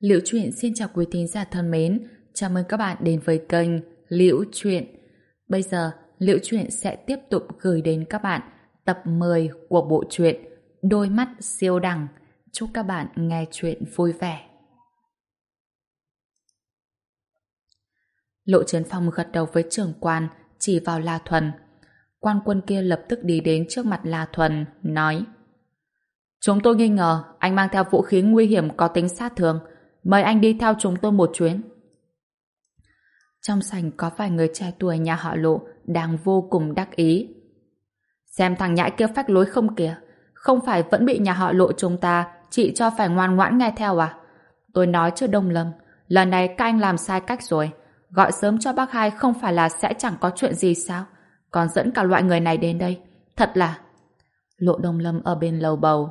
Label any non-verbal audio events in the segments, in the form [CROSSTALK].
Liễu Chuyện xin chào quý thính giả thân mến, chào mừng các bạn đến với kênh Liễu Chuyện. Bây giờ, Liễu Chuyện sẽ tiếp tục gửi đến các bạn tập 10 của bộ truyện Đôi mắt siêu đẳng. Chúc các bạn nghe chuyện vui vẻ. Lộ Trấn Phong gật đầu với trưởng quan, chỉ vào La Thuần. Quan quân kia lập tức đi đến trước mặt La Thuần, nói Chúng tôi nghi ngờ anh mang theo vũ khí nguy hiểm có tính sát thương. Mời anh đi theo chúng tôi một chuyến. Trong sảnh có vài người trẻ tuổi nhà họ lộ đang vô cùng đắc ý. Xem thằng nhãi kia phách lối không kìa. Không phải vẫn bị nhà họ lộ chúng ta chị cho phải ngoan ngoãn nghe theo à? Tôi nói chưa đông lâm. Lần này các anh làm sai cách rồi. Gọi sớm cho bác hai không phải là sẽ chẳng có chuyện gì sao? Còn dẫn cả loại người này đến đây. Thật là... Lộ đông lâm ở bên lầu bầu.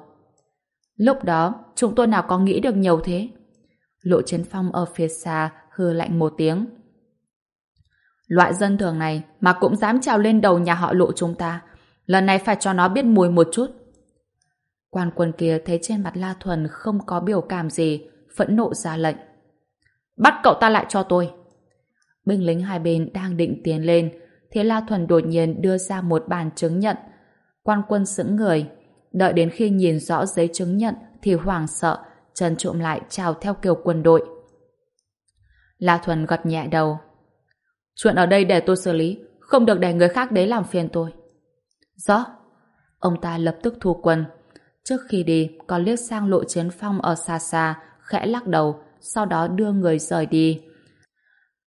Lúc đó, chúng tôi nào có nghĩ được nhiều thế? Lộ Chiến Phong ở phía xa hư lạnh một tiếng. Loại dân thường này mà cũng dám trào lên đầu nhà họ lộ chúng ta. Lần này phải cho nó biết mùi một chút. Quan quân kia thấy trên mặt La Thuần không có biểu cảm gì, phẫn nộ ra lệnh. Bắt cậu ta lại cho tôi. Binh lính hai bên đang định tiến lên, thế La Thuần đột nhiên đưa ra một bản chứng nhận. Quan quân sững người, đợi đến khi nhìn rõ giấy chứng nhận thì hoảng sợ, chân trộm lại chào theo kiểu quân đội. La Thuần gật nhẹ đầu. Chuyện ở đây để tôi xử lý, không được để người khác đấy làm phiền tôi. Rõ. Ông ta lập tức thu quân. Trước khi đi, còn liếc sang lộ chiến phong ở xa xa, khẽ lắc đầu, sau đó đưa người rời đi.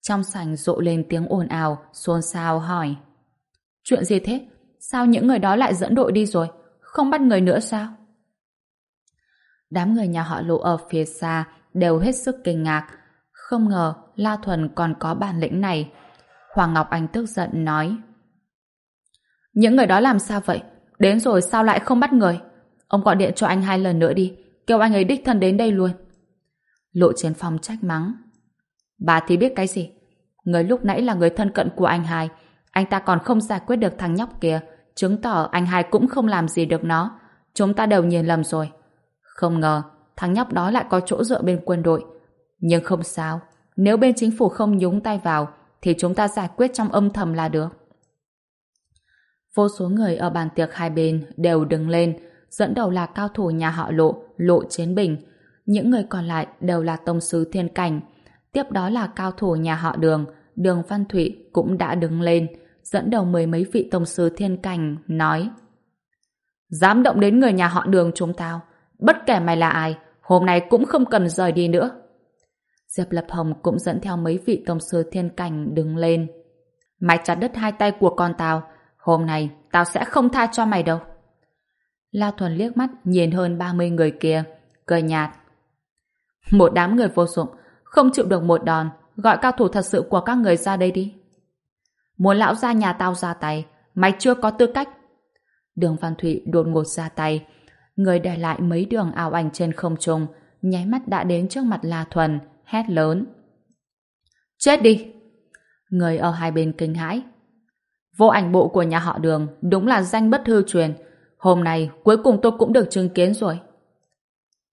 Trong sảnh rộ lên tiếng ồn ào, xôn xao hỏi. Chuyện gì thế? Sao những người đó lại dẫn đội đi rồi? Không bắt người nữa sao? Đám người nhà họ lộ ở phía xa đều hết sức kinh ngạc. Không ngờ La Thuần còn có bản lĩnh này. Hoàng Ngọc Anh tức giận nói. Những người đó làm sao vậy? Đến rồi sao lại không bắt người? Ông gọi điện cho anh hai lần nữa đi. Kêu anh ấy đích thân đến đây luôn. Lộ chiến phòng trách mắng. Bà thì biết cái gì? Người lúc nãy là người thân cận của anh hai. Anh ta còn không giải quyết được thằng nhóc kia. Chứng tỏ anh hai cũng không làm gì được nó. Chúng ta đều nhìn lầm rồi. Không ngờ, thằng nhóc đó lại có chỗ dựa bên quân đội. Nhưng không sao, nếu bên chính phủ không nhúng tay vào, thì chúng ta giải quyết trong âm thầm là được. Vô số người ở bàn tiệc hai bên đều đứng lên, dẫn đầu là cao thủ nhà họ Lộ, Lộ Chiến Bình. Những người còn lại đều là tông sứ thiên cảnh. Tiếp đó là cao thủ nhà họ Đường, Đường Văn Thụy cũng đã đứng lên, dẫn đầu mười mấy vị tông sứ thiên cảnh, nói Dám động đến người nhà họ Đường chúng tao, Bất kể mày là ai, hôm nay cũng không cần rời đi nữa. Diệp Lập Hồng cũng dẫn theo mấy vị tông sư thiên cảnh đứng lên. Mày chặt đứt hai tay của con tao, hôm nay tao sẽ không tha cho mày đâu. La Thuần liếc mắt nhìn hơn 30 người kia, cười nhạt. Một đám người vô dụng, không chịu được một đòn, gọi cao thủ thật sự của các người ra đây đi. Muốn lão ra nhà tao ra tay, mày chưa có tư cách. Đường Văn Thụy đột ngột ra tay, người để lại mấy đường ảo ảnh trên không trung, nháy mắt đã đến trước mặt La Thuần, hét lớn. Chết đi! Người ở hai bên kinh hãi. Vô ảnh bộ của nhà họ đường đúng là danh bất hư truyền. Hôm nay cuối cùng tôi cũng được chứng kiến rồi.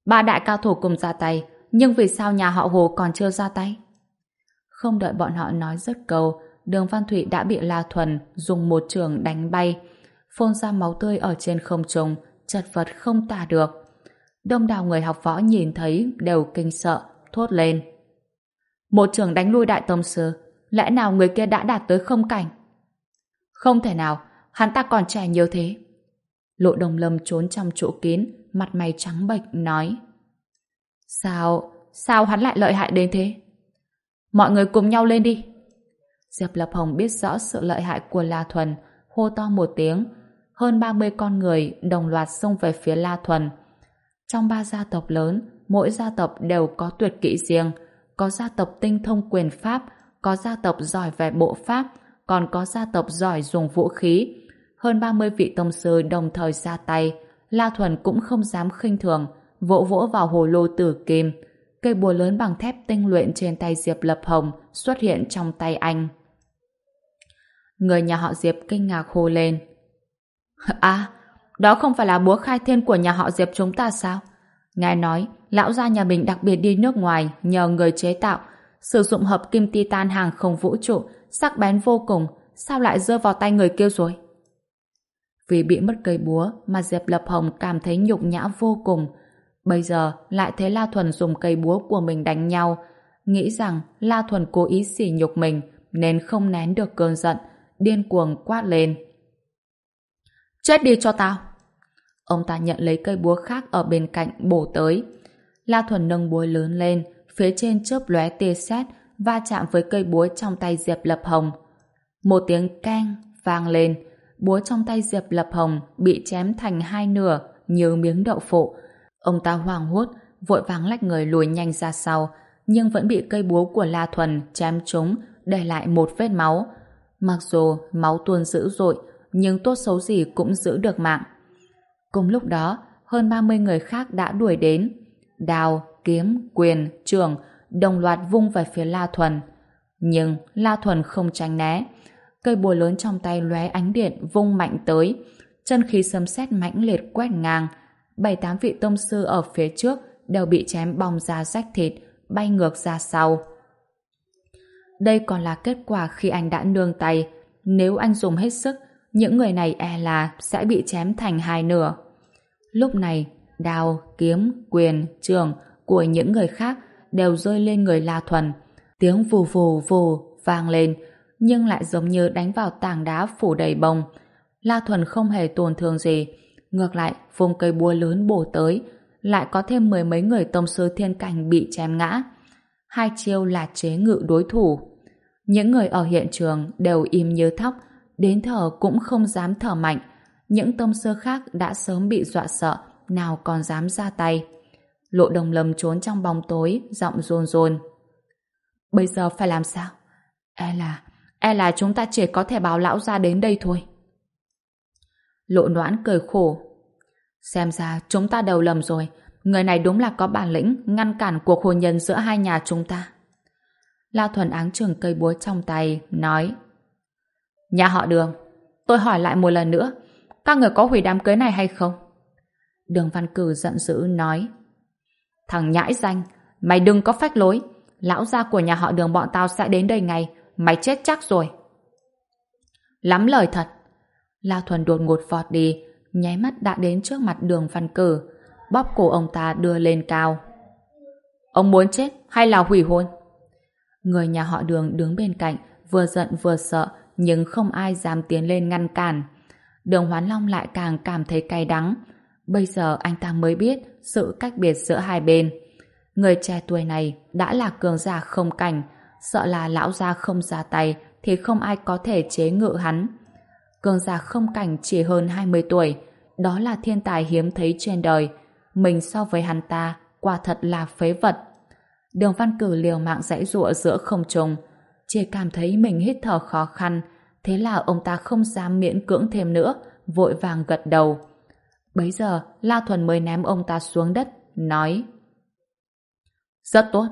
Ba đại cao thủ cùng ra tay, nhưng vì sao nhà họ Hồ còn chưa ra tay? Không đợi bọn họ nói rất câu, đường Văn Thụy đã bị La Thuần dùng một trường đánh bay, phun ra máu tươi ở trên không trung, chật vật không tả được. Đông đảo người học võ nhìn thấy đều kinh sợ, thốt lên. Một trường đánh lui đại tông sư, lẽ nào người kia đã đạt tới không cảnh? Không thể nào, hắn ta còn trẻ nhiều thế. Lộ đồng lâm trốn trong chỗ kín, mặt mày trắng bệch, nói. Sao, sao hắn lại lợi hại đến thế? Mọi người cùng nhau lên đi. Diệp Lập Hồng biết rõ sự lợi hại của La Thuần, hô to một tiếng, hơn 30 con người đồng loạt xông về phía La Thuần. Trong ba gia tộc lớn, mỗi gia tộc đều có tuyệt kỹ riêng, có gia tộc tinh thông quyền pháp, có gia tộc giỏi về bộ pháp, còn có gia tộc giỏi dùng vũ khí. Hơn 30 vị tông sư đồng thời ra tay, La Thuần cũng không dám khinh thường, vỗ vỗ vào hồ lô tử kim. Cây bùa lớn bằng thép tinh luyện trên tay Diệp Lập Hồng xuất hiện trong tay anh. Người nhà họ Diệp kinh ngạc hô lên. À, đó không phải là búa khai thiên của nhà họ Diệp chúng ta sao? Nghe nói, lão gia nhà mình đặc biệt đi nước ngoài nhờ người chế tạo, sử dụng hợp kim titan hàng không vũ trụ, sắc bén vô cùng, sao lại rơi vào tay người kia rồi? Vì bị mất cây búa mà Diệp Lập Hồng cảm thấy nhục nhã vô cùng. Bây giờ lại thấy La Thuần dùng cây búa của mình đánh nhau, nghĩ rằng La Thuần cố ý sỉ nhục mình nên không nén được cơn giận, điên cuồng quát lên. Chết đi cho tao! Ông ta nhận lấy cây búa khác ở bên cạnh bổ tới. La Thuần nâng búa lớn lên, phía trên chớp lóe tia sét va chạm với cây búa trong tay Diệp Lập Hồng. Một tiếng keng vang lên, búa trong tay Diệp Lập Hồng bị chém thành hai nửa như miếng đậu phụ. Ông ta hoảng hốt, vội vàng lách người lùi nhanh ra sau, nhưng vẫn bị cây búa của La Thuần chém trúng, để lại một vết máu. Mặc dù máu tuôn dữ dội, nhưng tốt xấu gì cũng giữ được mạng. Cùng lúc đó, hơn 30 người khác đã đuổi đến. Đào, kiếm, quyền, trường đồng loạt vung về phía La Thuần. Nhưng La Thuần không tránh né. Cây bùa lớn trong tay lóe ánh điện vung mạnh tới. Chân khí sấm sét mãnh liệt quét ngang. Bảy tám vị tông sư ở phía trước đều bị chém bong ra rách thịt, bay ngược ra sau. Đây còn là kết quả khi anh đã nương tay. Nếu anh dùng hết sức, những người này e là sẽ bị chém thành hai nửa. Lúc này, đao, kiếm, quyền, trường của những người khác đều rơi lên người La Thuần. Tiếng vù vù vù vang lên, nhưng lại giống như đánh vào tảng đá phủ đầy bông. La Thuần không hề tổn thương gì. Ngược lại, vùng cây búa lớn bổ tới, lại có thêm mười mấy người tông sư thiên cảnh bị chém ngã. Hai chiêu là chế ngự đối thủ. Những người ở hiện trường đều im như thóc, đến thở cũng không dám thở mạnh. Những tông sư khác đã sớm bị dọa sợ, nào còn dám ra tay. Lộ đồng lầm trốn trong bóng tối, giọng rôn rôn. Bây giờ phải làm sao? E là, e là chúng ta chỉ có thể báo lão ra đến đây thôi. Lộ noãn cười khổ. Xem ra chúng ta đầu lầm rồi. Người này đúng là có bản lĩnh ngăn cản cuộc hôn nhân giữa hai nhà chúng ta. La Thuần áng trường cây búa trong tay, nói Nhà họ đường, tôi hỏi lại một lần nữa, các người có hủy đám cưới này hay không? Đường Văn Cử giận dữ nói Thằng nhãi danh, mày đừng có phách lối, lão gia của nhà họ đường bọn tao sẽ đến đây ngay, mày chết chắc rồi. Lắm lời thật. La Thuần đột ngột vọt đi, nháy mắt đã đến trước mặt đường Văn Cử, bóp cổ ông ta đưa lên cao. Ông muốn chết hay là hủy hôn? Người nhà họ đường đứng bên cạnh, vừa giận vừa sợ, nhưng không ai dám tiến lên ngăn cản. Đường Hoán Long lại càng cảm thấy cay đắng. Bây giờ anh ta mới biết sự cách biệt giữa hai bên. Người trẻ tuổi này đã là cường giả không cảnh, sợ là lão gia không ra tay thì không ai có thể chế ngự hắn. Cường giả không cảnh chỉ hơn 20 tuổi, đó là thiên tài hiếm thấy trên đời. Mình so với hắn ta, quả thật là phế vật. Đường văn cử liều mạng dãy dụa giữa không trung, chỉ cảm thấy mình hít thở khó khăn, thế là ông ta không dám miễn cưỡng thêm nữa, vội vàng gật đầu. Bấy giờ, La Thuần mới ném ông ta xuống đất, nói Rất tốt,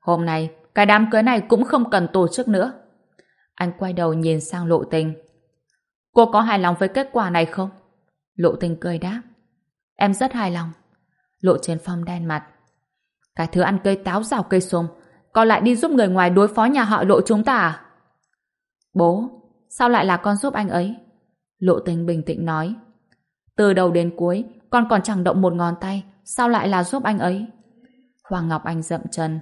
hôm nay cái đám cưới này cũng không cần tổ chức nữa. Anh quay đầu nhìn sang lộ tình. Cô có hài lòng với kết quả này không? Lộ tình cười đáp. Em rất hài lòng. Lộ trên phong đen mặt. Cái thứ ăn cây táo rào cây sôm con lại đi giúp người ngoài đối phó nhà họ lộ chúng ta à? Bố, sao lại là con giúp anh ấy? Lộ tình bình tĩnh nói. Từ đầu đến cuối, con còn chẳng động một ngón tay, sao lại là giúp anh ấy? Hoàng Ngọc Anh dậm chân.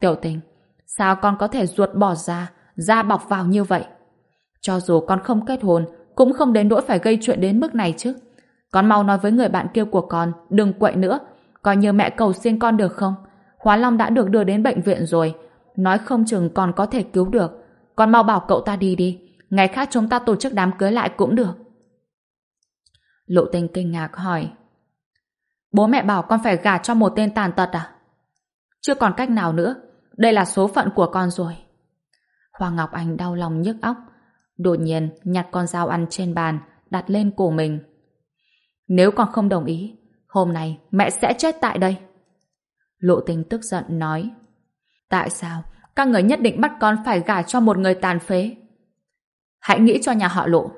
Tiểu tình, sao con có thể ruột bỏ ra, da bọc vào như vậy? Cho dù con không kết hôn, cũng không đến nỗi phải gây chuyện đến mức này chứ. Con mau nói với người bạn kia của con, đừng quậy nữa, coi như mẹ cầu xin con được không? Hóa Long đã được đưa đến bệnh viện rồi, nói không chừng còn có thể cứu được. Con mau bảo cậu ta đi đi, ngày khác chúng ta tổ chức đám cưới lại cũng được. Lộ tình kinh ngạc hỏi Bố mẹ bảo con phải gả cho một tên tàn tật à? Chưa còn cách nào nữa, đây là số phận của con rồi. Hoàng Ngọc Anh đau lòng nhức óc, đột nhiên nhặt con dao ăn trên bàn, đặt lên cổ mình. Nếu con không đồng ý, hôm nay mẹ sẽ chết tại đây. Lộ tình tức giận nói Tại sao các người nhất định bắt con phải gả cho một người tàn phế? Hãy nghĩ cho nhà họ lộ.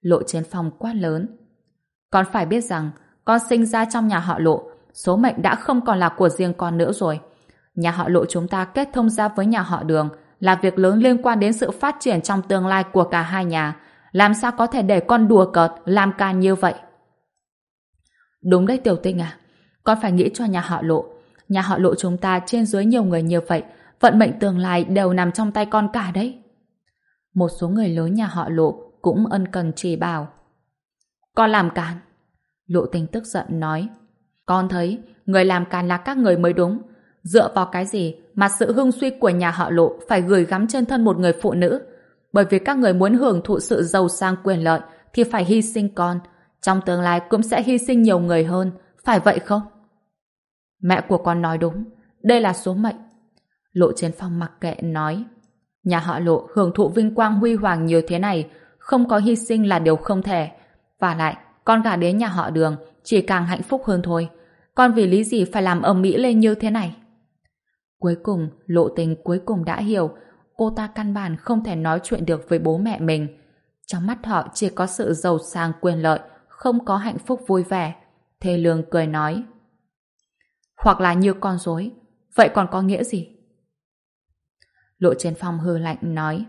Lộ trên phòng quát lớn. Con phải biết rằng con sinh ra trong nhà họ lộ số mệnh đã không còn là của riêng con nữa rồi. Nhà họ lộ chúng ta kết thông ra với nhà họ đường là việc lớn liên quan đến sự phát triển trong tương lai của cả hai nhà. Làm sao có thể để con đùa cợt, làm can như vậy? Đúng đấy Tiểu Tinh à. Con phải nghĩ cho nhà họ lộ. Nhà họ lộ chúng ta trên dưới nhiều người như vậy, vận mệnh tương lai đều nằm trong tay con cả đấy. Một số người lớn nhà họ lộ cũng ân cần chỉ bảo. Con làm càn. Lộ tình tức giận nói. Con thấy người làm càn là các người mới đúng. Dựa vào cái gì mà sự hưng suy của nhà họ lộ phải gửi gắm trên thân một người phụ nữ? Bởi vì các người muốn hưởng thụ sự giàu sang quyền lợi thì phải hy sinh con. Trong tương lai cũng sẽ hy sinh nhiều người hơn. Phải vậy không? Mẹ của con nói đúng. Đây là số mệnh. Lộ Chiến Phong mặc kệ nói. Nhà họ Lộ hưởng thụ vinh quang huy hoàng như thế này, không có hy sinh là điều không thể. Và lại, con gả đến nhà họ đường chỉ càng hạnh phúc hơn thôi. Con vì lý gì phải làm ầm mỹ lên như thế này? Cuối cùng, lộ tình cuối cùng đã hiểu cô ta căn bản không thể nói chuyện được với bố mẹ mình. Trong mắt họ chỉ có sự giàu sang quyền lợi, không có hạnh phúc vui vẻ. Thê Lương cười nói. Hoặc là như con rối vậy còn có nghĩa gì? Lộ trên phòng hư lạnh nói.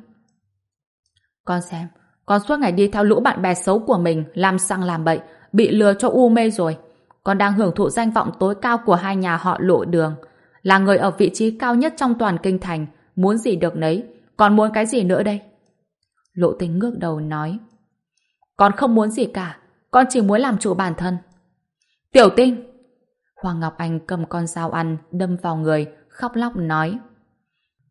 Con xem, con suốt ngày đi theo lũ bạn bè xấu của mình làm xăng làm bậy, bị lừa cho u mê rồi. Con đang hưởng thụ danh vọng tối cao của hai nhà họ lộ đường. Là người ở vị trí cao nhất trong toàn kinh thành, muốn gì được nấy, còn muốn cái gì nữa đây? Lộ tính ngước đầu nói. Con không muốn gì cả, con chỉ muốn làm chủ bản thân. Tiểu tinh! Hoàng Ngọc Anh cầm con dao ăn, đâm vào người, khóc lóc nói.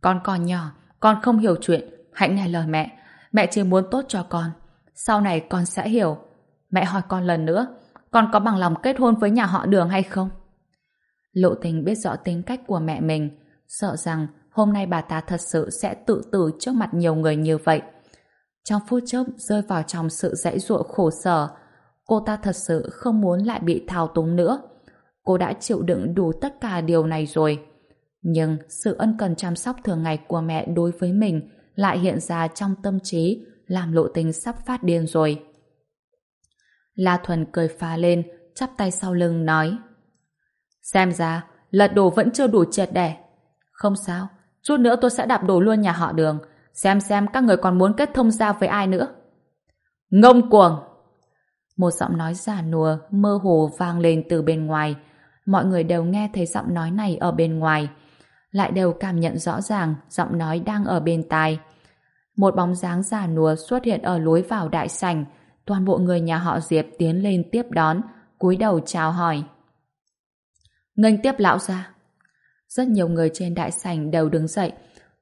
Con còn nhỏ, con không hiểu chuyện, hãy nghe lời mẹ. Mẹ chỉ muốn tốt cho con. Sau này con sẽ hiểu. Mẹ hỏi con lần nữa, con có bằng lòng kết hôn với nhà họ đường hay không? Lộ tình biết rõ tính cách của mẹ mình, sợ rằng hôm nay bà ta thật sự sẽ tự tử trước mặt nhiều người như vậy. Trong phút chốc rơi vào trong sự dãy ruộng khổ sở, cô ta thật sự không muốn lại bị thao túng nữa. Cô đã chịu đựng đủ tất cả điều này rồi. Nhưng sự ân cần chăm sóc thường ngày của mẹ đối với mình lại hiện ra trong tâm trí làm lộ tình sắp phát điên rồi. La Thuần cười phá lên, chắp tay sau lưng nói Xem ra, lật đổ vẫn chưa đủ triệt đẻ. Không sao, chút nữa tôi sẽ đạp đổ luôn nhà họ đường, xem xem các người còn muốn kết thông gia với ai nữa. Ngông cuồng! Một giọng nói giả nùa, mơ hồ vang lên từ bên ngoài. Mọi người đều nghe thấy giọng nói này ở bên ngoài. Lại đều cảm nhận rõ ràng giọng nói đang ở bên tai. Một bóng dáng già nùa xuất hiện ở lối vào đại sảnh. Toàn bộ người nhà họ Diệp tiến lên tiếp đón, cúi đầu chào hỏi. Nghênh tiếp lão ra. Rất nhiều người trên đại sảnh đều đứng dậy.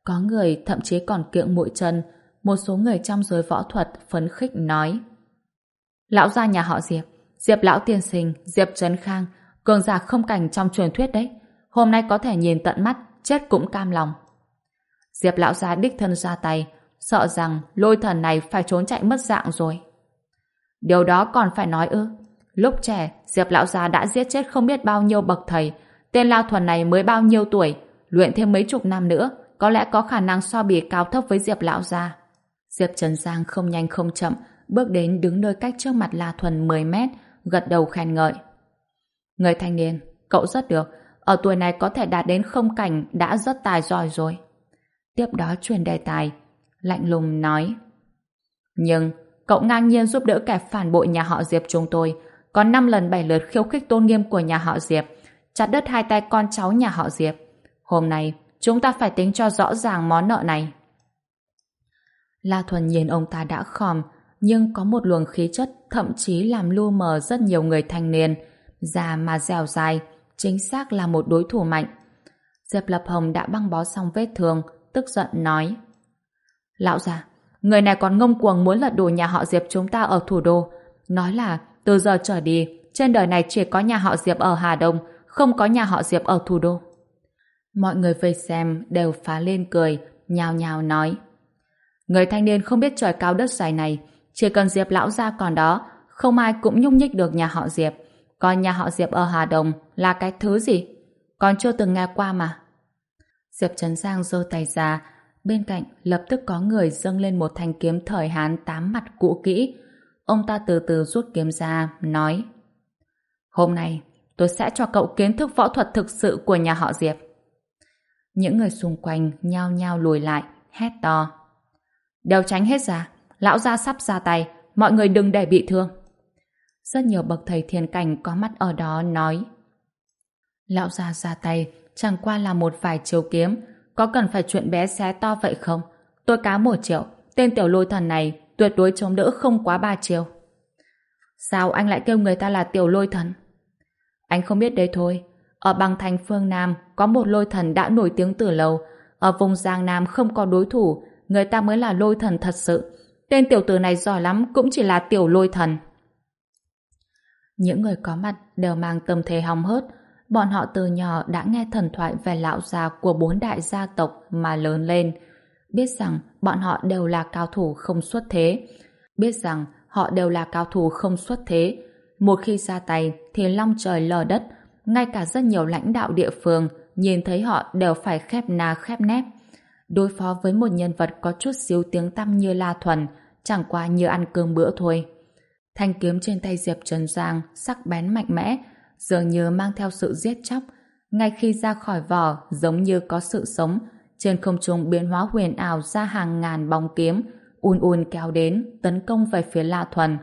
Có người thậm chí còn kiệu mũi chân. Một số người trong giới võ thuật phấn khích nói. Lão gia nhà họ Diệp, Diệp lão tiên sinh, Diệp Trấn Khang, cường giả không cảnh trong truyền thuyết đấy. Hôm nay có thể nhìn tận mắt, chết cũng cam lòng. Diệp lão gia đích thân ra tay, sợ rằng lôi thần này phải trốn chạy mất dạng rồi. Điều đó còn phải nói ư? Lúc trẻ, Diệp lão gia đã giết chết không biết bao nhiêu bậc thầy. Tên lao thuần này mới bao nhiêu tuổi, luyện thêm mấy chục năm nữa, có lẽ có khả năng so bì cao thấp với Diệp lão gia. Diệp Trần Giang không nhanh không chậm, bước đến đứng nơi cách trước mặt La Thuần 10 mét, gật đầu khen ngợi. Người thanh niên, cậu rất được, ở tuổi này có thể đạt đến không cảnh đã rất tài giỏi rồi. Tiếp đó truyền đề tài, lạnh lùng nói. Nhưng, cậu ngang nhiên giúp đỡ kẻ phản bội nhà họ Diệp chúng tôi, có 5 lần 7 lượt khiêu khích tôn nghiêm của nhà họ Diệp, chặt đứt hai tay con cháu nhà họ Diệp. Hôm nay, chúng ta phải tính cho rõ ràng món nợ này. La Thuần nhìn ông ta đã khòm, nhưng có một luồng khí chất thậm chí làm lu mờ rất nhiều người thanh niên, già mà dẻo dài, chính xác là một đối thủ mạnh. Diệp Lập Hồng đã băng bó xong vết thương, tức giận nói. Lão già, người này còn ngông cuồng muốn lật đổ nhà họ Diệp chúng ta ở thủ đô. Nói là từ giờ trở đi, trên đời này chỉ có nhà họ Diệp ở Hà Đông, không có nhà họ Diệp ở thủ đô. Mọi người vây xem đều phá lên cười, nhào nhào nói. Người thanh niên không biết trời cao đất dài này, chỉ cần Diệp lão ra còn đó, không ai cũng nhúc nhích được nhà họ Diệp. Còn nhà họ Diệp ở Hà Đồng là cái thứ gì? Còn chưa từng nghe qua mà. Diệp Trấn Giang giơ tay ra, bên cạnh lập tức có người dâng lên một thanh kiếm thời Hán tám mặt cũ kỹ. Ông ta từ từ rút kiếm ra, nói Hôm nay, tôi sẽ cho cậu kiến thức võ thuật thực sự của nhà họ Diệp. Những người xung quanh nhao nhao lùi lại, hét to. Đều tránh hết ra, lão gia sắp ra tay, mọi người đừng để bị thương. Rất nhiều bậc thầy thiền cảnh có mắt ở đó nói Lão già ra tay chẳng qua là một vài chiếu kiếm có cần phải chuyện bé xé to vậy không? Tôi cá một triệu tên tiểu lôi thần này tuyệt đối chống đỡ không quá ba triệu Sao anh lại kêu người ta là tiểu lôi thần? Anh không biết đấy thôi. Ở băng thành phương Nam có một lôi thần đã nổi tiếng từ lâu. Ở vùng Giang Nam không có đối thủ, người ta mới là lôi thần thật sự. Tên tiểu tử này giỏi lắm cũng chỉ là tiểu lôi thần. Những người có mặt đều mang tâm thế hóng hớt. Bọn họ từ nhỏ đã nghe thần thoại về lão già của bốn đại gia tộc mà lớn lên. Biết rằng bọn họ đều là cao thủ không xuất thế. Biết rằng họ đều là cao thủ không xuất thế. Một khi ra tay thì long trời lở đất. Ngay cả rất nhiều lãnh đạo địa phương nhìn thấy họ đều phải khép na khép nép. Đối phó với một nhân vật có chút xíu tiếng tăm như La Thuần, chẳng qua như ăn cơm bữa thôi. Thanh kiếm trên tay Diệp Trần Giang sắc bén mạnh mẽ, dường như mang theo sự giết chóc. Ngay khi ra khỏi vỏ, giống như có sự sống, trên không trung biến hóa huyền ảo ra hàng ngàn bóng kiếm, un un kéo đến, tấn công về phía La Thuần.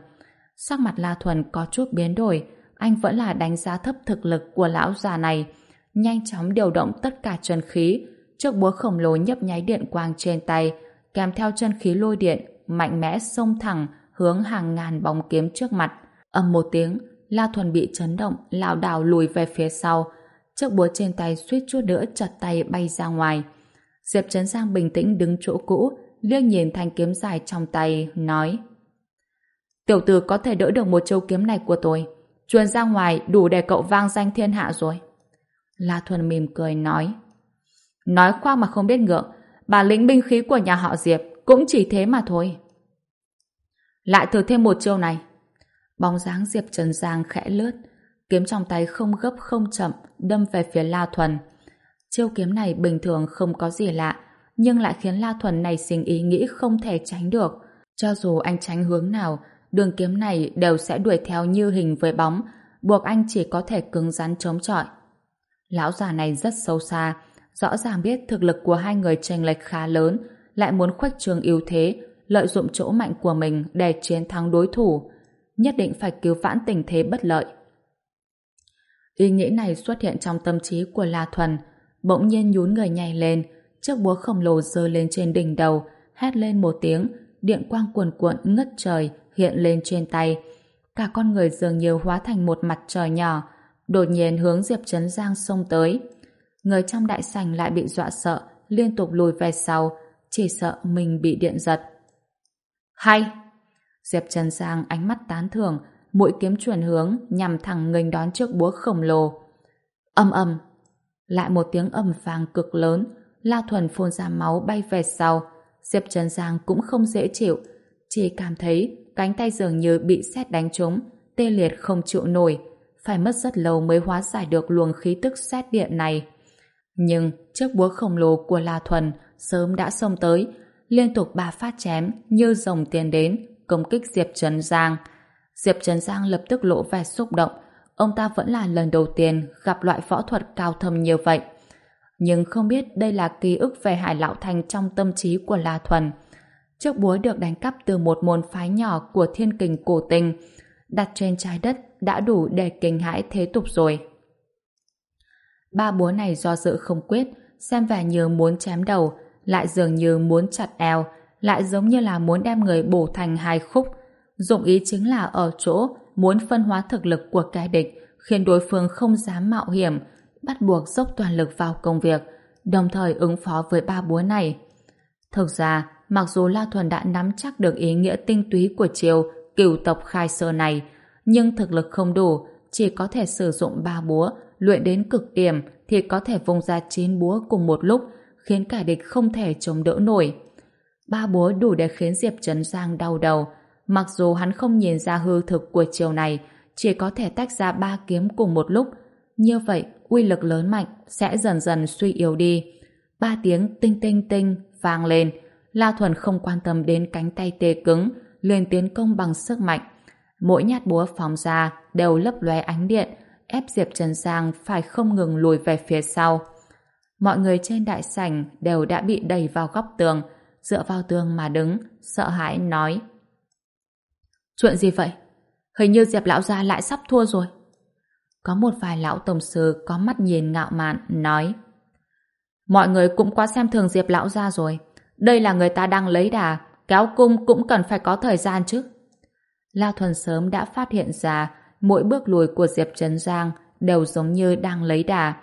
Sắc mặt La Thuần có chút biến đổi, anh vẫn là đánh giá thấp thực lực của lão già này, nhanh chóng điều động tất cả chân khí, trước búa khổng lồ nhấp nháy điện quang trên tay, kèm theo chân khí lôi điện, mạnh mẽ xông thẳng, hướng hàng ngàn bóng kiếm trước mặt. ầm một tiếng, La Thuần bị chấn động, lảo đảo lùi về phía sau. Chiếc búa trên tay suýt chút nữa chặt tay bay ra ngoài. Diệp Trấn Giang bình tĩnh đứng chỗ cũ, liếc nhìn thanh kiếm dài trong tay, nói Tiểu tử có thể đỡ được một châu kiếm này của tôi. Truyền ra ngoài đủ để cậu vang danh thiên hạ rồi. La Thuần mỉm cười nói Nói khoa mà không biết ngượng, bà lĩnh binh khí của nhà họ Diệp cũng chỉ thế mà thôi. Lại thử thêm một chiêu này. Bóng dáng Diệp Trần Giang khẽ lướt, kiếm trong tay không gấp không chậm, đâm về phía La Thuần. Chiêu kiếm này bình thường không có gì lạ, nhưng lại khiến La Thuần này sinh ý nghĩ không thể tránh được. Cho dù anh tránh hướng nào, đường kiếm này đều sẽ đuổi theo như hình với bóng, buộc anh chỉ có thể cứng rắn chống chọi. Lão già này rất sâu xa, rõ ràng biết thực lực của hai người chênh lệch khá lớn, lại muốn khuếch trường ưu thế, lợi dụng chỗ mạnh của mình để chiến thắng đối thủ, nhất định phải cứu vãn tình thế bất lợi. Ý nghĩ này xuất hiện trong tâm trí của La Thuần, bỗng nhiên nhún người nhảy lên, chiếc búa khổng lồ giơ lên trên đỉnh đầu, hét lên một tiếng, điện quang cuồn cuộn ngất trời hiện lên trên tay. Cả con người dường như hóa thành một mặt trời nhỏ, đột nhiên hướng Diệp Trấn Giang xông tới. Người trong đại sảnh lại bị dọa sợ, liên tục lùi về sau, chỉ sợ mình bị điện giật. Hay! Diệp Trần Giang ánh mắt tán thưởng, mũi kiếm chuyển hướng nhằm thẳng nghênh đón trước búa khổng lồ. Âm âm! Lại một tiếng ầm vàng cực lớn, La Thuần phun ra máu bay về sau. Diệp Trần Giang cũng không dễ chịu, chỉ cảm thấy cánh tay dường như bị sét đánh trúng, tê liệt không chịu nổi, phải mất rất lâu mới hóa giải được luồng khí tức sét điện này. Nhưng chiếc búa khổng lồ của La Thuần sớm đã xông tới, liên tục ba phát chém như dòng tiền đến, công kích Diệp Trần Giang. Diệp Trần Giang lập tức lộ vẻ xúc động, ông ta vẫn là lần đầu tiên gặp loại võ thuật cao thâm như vậy. Nhưng không biết đây là ký ức về Hải Lão Thành trong tâm trí của La Thuần. Chiếc búa được đánh cắp từ một môn phái nhỏ của thiên kình cổ tình, đặt trên trái đất đã đủ để kinh hãi thế tục rồi. Ba búa này do dự không quyết, xem vẻ như muốn chém đầu, lại dường như muốn chặt eo, lại giống như là muốn đem người bổ thành hai khúc. Dụng ý chính là ở chỗ muốn phân hóa thực lực của kẻ địch, khiến đối phương không dám mạo hiểm, bắt buộc dốc toàn lực vào công việc, đồng thời ứng phó với ba búa này. Thực ra, mặc dù La Thuần đã nắm chắc được ý nghĩa tinh túy của chiều cửu tộc khai sơ này, nhưng thực lực không đủ, chỉ có thể sử dụng ba búa, luyện đến cực điểm thì có thể vùng ra chín búa cùng một lúc, khiến cả địch không thể chống đỡ nổi. Ba búa đủ để khiến Diệp Trấn Giang đau đầu. Mặc dù hắn không nhìn ra hư thực của chiều này, chỉ có thể tách ra ba kiếm cùng một lúc. Như vậy, uy lực lớn mạnh sẽ dần dần suy yếu đi. Ba tiếng tinh tinh tinh vang lên. La Thuần không quan tâm đến cánh tay tê cứng, liền tiến công bằng sức mạnh. Mỗi nhát búa phóng ra đều lấp lóe ánh điện, ép Diệp Trần Giang phải không ngừng lùi về phía sau. Mọi người trên đại sảnh đều đã bị đẩy vào góc tường, dựa vào tường mà đứng, sợ hãi nói. Chuyện gì vậy? Hình như Diệp lão gia lại sắp thua rồi. Có một vài lão tổng sư có mắt nhìn ngạo mạn, nói. Mọi người cũng quá xem thường Diệp lão gia rồi. Đây là người ta đang lấy đà, kéo cung cũng cần phải có thời gian chứ. La Thuần sớm đã phát hiện ra mỗi bước lùi của Diệp Trấn Giang đều giống như đang lấy đà.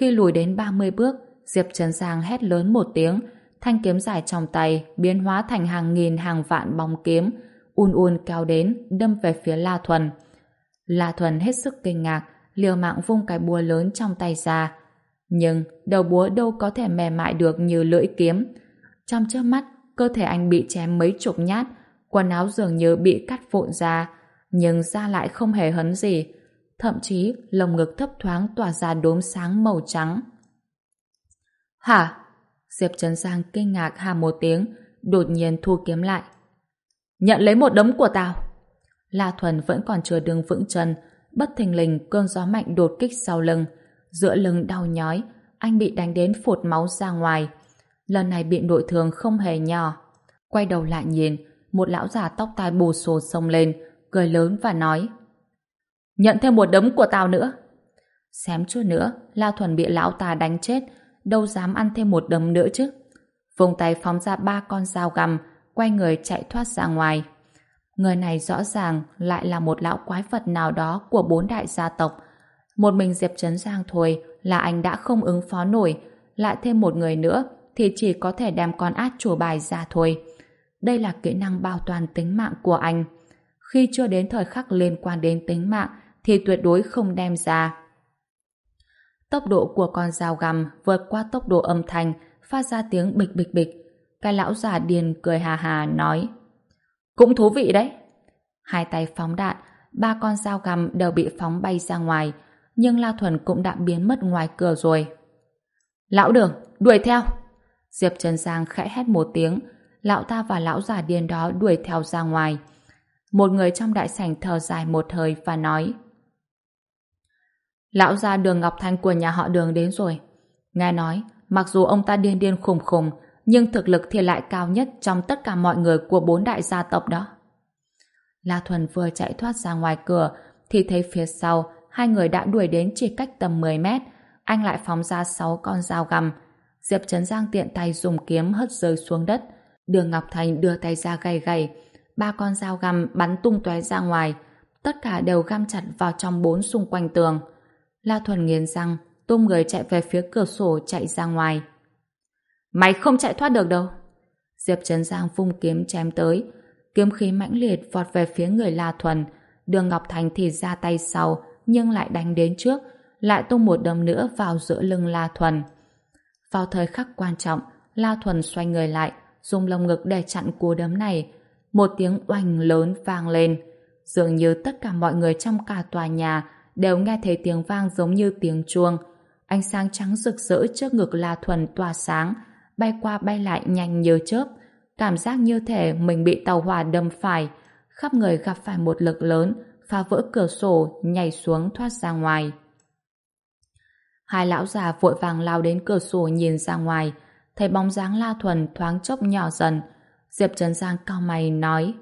Khi lùi đến 30 bước, Diệp Trần Giang hét lớn một tiếng, thanh kiếm dài trong tay biến hóa thành hàng nghìn hàng vạn bóng kiếm, un un kéo đến, đâm về phía La Thuần. La Thuần hết sức kinh ngạc, liều mạng vung cái búa lớn trong tay ra. Nhưng đầu búa đâu có thể mềm mại được như lưỡi kiếm. Trong trước mắt, cơ thể anh bị chém mấy chục nhát, quần áo dường như bị cắt vụn ra, nhưng da lại không hề hấn gì. Thậm chí, lồng ngực thấp thoáng tỏa ra đốm sáng màu trắng. Hả? Diệp Trần Giang kinh ngạc hà một tiếng, đột nhiên thu kiếm lại. Nhận lấy một đấm của tao. La Thuần vẫn còn chưa đứng vững chân, bất thình lình cơn gió mạnh đột kích sau lưng. Giữa lưng đau nhói, anh bị đánh đến phụt máu ra ngoài. Lần này bị nội thương không hề nhỏ. Quay đầu lại nhìn, một lão già tóc tai bù xù xông lên, cười lớn và nói Nhận thêm một đấm của tao nữa. Xém chút nữa, La Thuần bị lão ta đánh chết, đâu dám ăn thêm một đấm nữa chứ. Vùng tay phóng ra ba con dao găm, quay người chạy thoát ra ngoài. Người này rõ ràng lại là một lão quái vật nào đó của bốn đại gia tộc. Một mình Diệp Trấn Giang thôi là anh đã không ứng phó nổi, lại thêm một người nữa thì chỉ có thể đem con át chủ bài ra thôi. Đây là kỹ năng bảo toàn tính mạng của anh. Khi chưa đến thời khắc liên quan đến tính mạng thì tuyệt đối không đem ra. Tốc độ của con dao găm vượt qua tốc độ âm thanh, phát ra tiếng bịch bịch bịch. Cái lão già điền cười hà hà nói Cũng thú vị đấy. Hai tay phóng đạn, ba con dao găm đều bị phóng bay ra ngoài, nhưng La Thuần cũng đã biến mất ngoài cửa rồi. Lão đường, đuổi theo! Diệp Trần Giang khẽ hét một tiếng, lão ta và lão già điên đó đuổi theo ra ngoài. Một người trong đại sảnh thở dài một hơi và nói Lão gia đường Ngọc Thanh của nhà họ đường đến rồi. Nghe nói, mặc dù ông ta điên điên khùng khùng, nhưng thực lực thì lại cao nhất trong tất cả mọi người của bốn đại gia tộc đó. La Thuần vừa chạy thoát ra ngoài cửa, thì thấy phía sau, hai người đã đuổi đến chỉ cách tầm 10 mét. Anh lại phóng ra sáu con dao găm. Diệp Trấn Giang tiện tay dùng kiếm hất rơi xuống đất. Đường Ngọc Thành đưa tay ra gầy gầy. Ba con dao găm bắn tung tóe ra ngoài. Tất cả đều găm chặt vào trong bốn xung quanh tường. La Thuần nghiến răng, tung người chạy về phía cửa sổ chạy ra ngoài. Mày không chạy thoát được đâu. Diệp Trấn Giang vung kiếm chém tới. Kiếm khí mãnh liệt vọt về phía người La Thuần. Đường Ngọc Thành thì ra tay sau, nhưng lại đánh đến trước, lại tung một đấm nữa vào giữa lưng La Thuần. Vào thời khắc quan trọng, La Thuần xoay người lại, dùng lồng ngực để chặn cú đấm này. Một tiếng oanh lớn vang lên. Dường như tất cả mọi người trong cả tòa nhà đều nghe thấy tiếng vang giống như tiếng chuông. Ánh sáng trắng rực rỡ trước ngực La Thuần tỏa sáng, bay qua bay lại nhanh như chớp. Cảm giác như thể mình bị tàu hỏa đâm phải, khắp người gặp phải một lực lớn, phá vỡ cửa sổ, nhảy xuống thoát ra ngoài. Hai lão già vội vàng lao đến cửa sổ nhìn ra ngoài, thấy bóng dáng La Thuần thoáng chốc nhỏ dần. Diệp Trần Giang cao mày nói,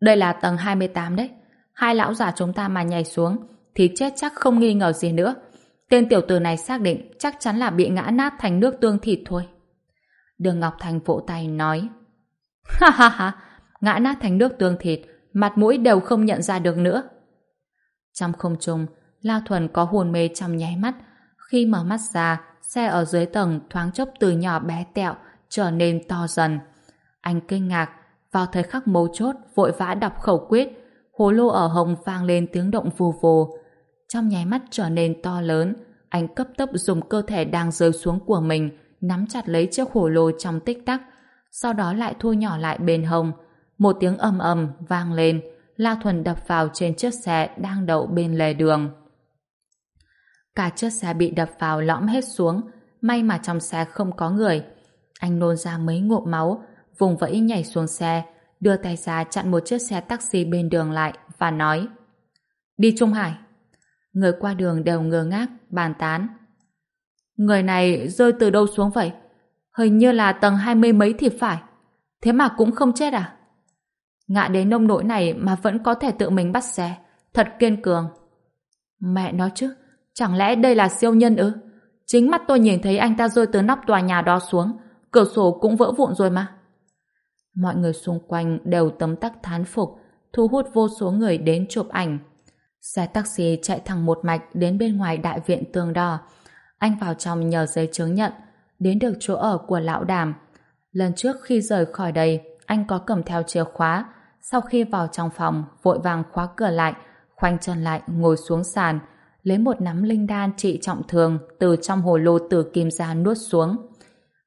đây là tầng 28 đấy, hai lão già chúng ta mà nhảy xuống, thì chết chắc không nghi ngờ gì nữa. Tên tiểu tử này xác định chắc chắn là bị ngã nát thành nước tương thịt thôi. Đường Ngọc Thành vỗ tay nói, [LAUGHS] ha ha ha, ngã nát thành nước tương thịt, mặt mũi đều không nhận ra được nữa. Trong không trung, La Thuần có hồn mê trong nháy mắt. Khi mở mắt ra, xe ở dưới tầng thoáng chốc từ nhỏ bé tẹo trở nên to dần. Anh kinh ngạc, vào thời khắc mấu chốt vội vã đọc khẩu quyết, hồ lô ở hồng vang lên tiếng động vù vù. Trong nháy mắt trở nên to lớn, anh cấp tốc dùng cơ thể đang rơi xuống của mình, nắm chặt lấy chiếc hồ lô trong tích tắc, sau đó lại thu nhỏ lại bên hông. Một tiếng ầm ầm vang lên, La Thuần đập vào trên chiếc xe đang đậu bên lề đường. Cả chiếc xe bị đập vào lõm hết xuống, may mà trong xe không có người. Anh nôn ra mấy ngụm máu, vùng vẫy nhảy xuống xe, đưa tay ra chặn một chiếc xe taxi bên đường lại và nói Đi Trung Hải. Người qua đường đều ngơ ngác, bàn tán. Người này rơi từ đâu xuống vậy? Hình như là tầng hai mươi mấy thì phải. Thế mà cũng không chết à? Ngạ đến nông nỗi này mà vẫn có thể tự mình bắt xe. Thật kiên cường. Mẹ nói chứ, chẳng lẽ đây là siêu nhân ư? Chính mắt tôi nhìn thấy anh ta rơi từ nóc tòa nhà đó xuống, cửa sổ cũng vỡ vụn rồi mà. Mọi người xung quanh đều tấm tắc thán phục, thu hút vô số người đến chụp ảnh. Xe taxi chạy thẳng một mạch đến bên ngoài đại viện tường đỏ. Anh vào trong nhờ giấy chứng nhận, đến được chỗ ở của lão đàm. Lần trước khi rời khỏi đây, anh có cầm theo chìa khóa. Sau khi vào trong phòng, vội vàng khóa cửa lại, khoanh chân lại, ngồi xuống sàn, lấy một nắm linh đan trị trọng thường từ trong hồ lô tử kim ra nuốt xuống.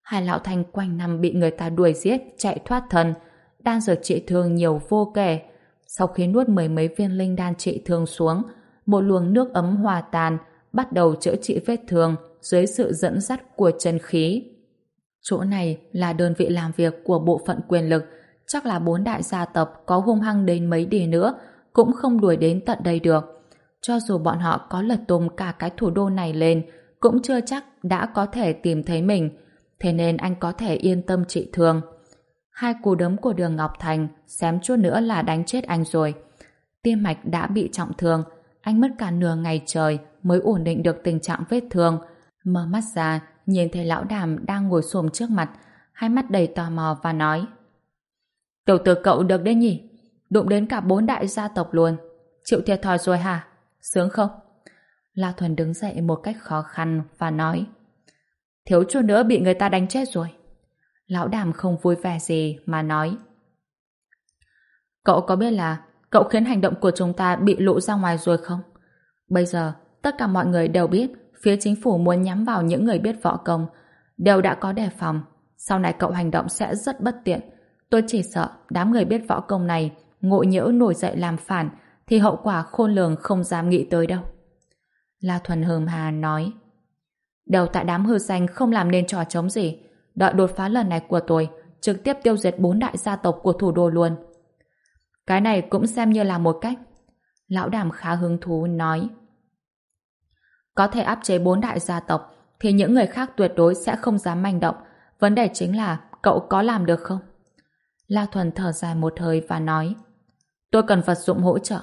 Hai lão thanh quanh năm bị người ta đuổi giết, chạy thoát thân, đan dược trị thương nhiều vô kể. Sau khi nuốt mười mấy viên linh đan trị thương xuống, một luồng nước ấm hòa tan, bắt đầu chữa trị vết thương dưới sự dẫn dắt của chân khí. Chỗ này là đơn vị làm việc của bộ phận quyền lực, chắc là bốn đại gia tộc có hung hăng đến mấy đi nữa, cũng không đuổi đến tận đây được. Cho dù bọn họ có lật tung cả cái thủ đô này lên, cũng chưa chắc đã có thể tìm thấy mình, thế nên anh có thể yên tâm trị thương. Hai cú đấm của đường Ngọc Thành xém chút nữa là đánh chết anh rồi. Tim mạch đã bị trọng thương, anh mất cả nửa ngày trời mới ổn định được tình trạng vết thương. Mở mắt ra, nhìn thấy lão đàm đang ngồi xổm trước mặt, hai mắt đầy tò mò và nói Tiểu tử cậu được đấy nhỉ? Đụng đến cả bốn đại gia tộc luôn. Chịu thiệt thòi rồi hả? Sướng không? La Thuần đứng dậy một cách khó khăn và nói Thiếu chút nữa bị người ta đánh chết rồi. Lão đàm không vui vẻ gì mà nói Cậu có biết là cậu khiến hành động của chúng ta bị lộ ra ngoài rồi không? Bây giờ, tất cả mọi người đều biết phía chính phủ muốn nhắm vào những người biết võ công, đều đã có đề phòng. Sau này cậu hành động sẽ rất bất tiện. Tôi chỉ sợ đám người biết võ công này ngộ nhỡ nổi dậy làm phản thì hậu quả khôn lường không dám nghĩ tới đâu. La Thuần hờm hà nói Đều tại đám hư danh không làm nên trò chống gì. Đợi đột phá lần này của tôi trực tiếp tiêu diệt bốn đại gia tộc của thủ đô luôn. Cái này cũng xem như là một cách. Lão đàm khá hứng thú nói có thể áp chế bốn đại gia tộc thì những người khác tuyệt đối sẽ không dám manh động. Vấn đề chính là cậu có làm được không? La Thuần thở dài một hơi và nói Tôi cần vật dụng hỗ trợ.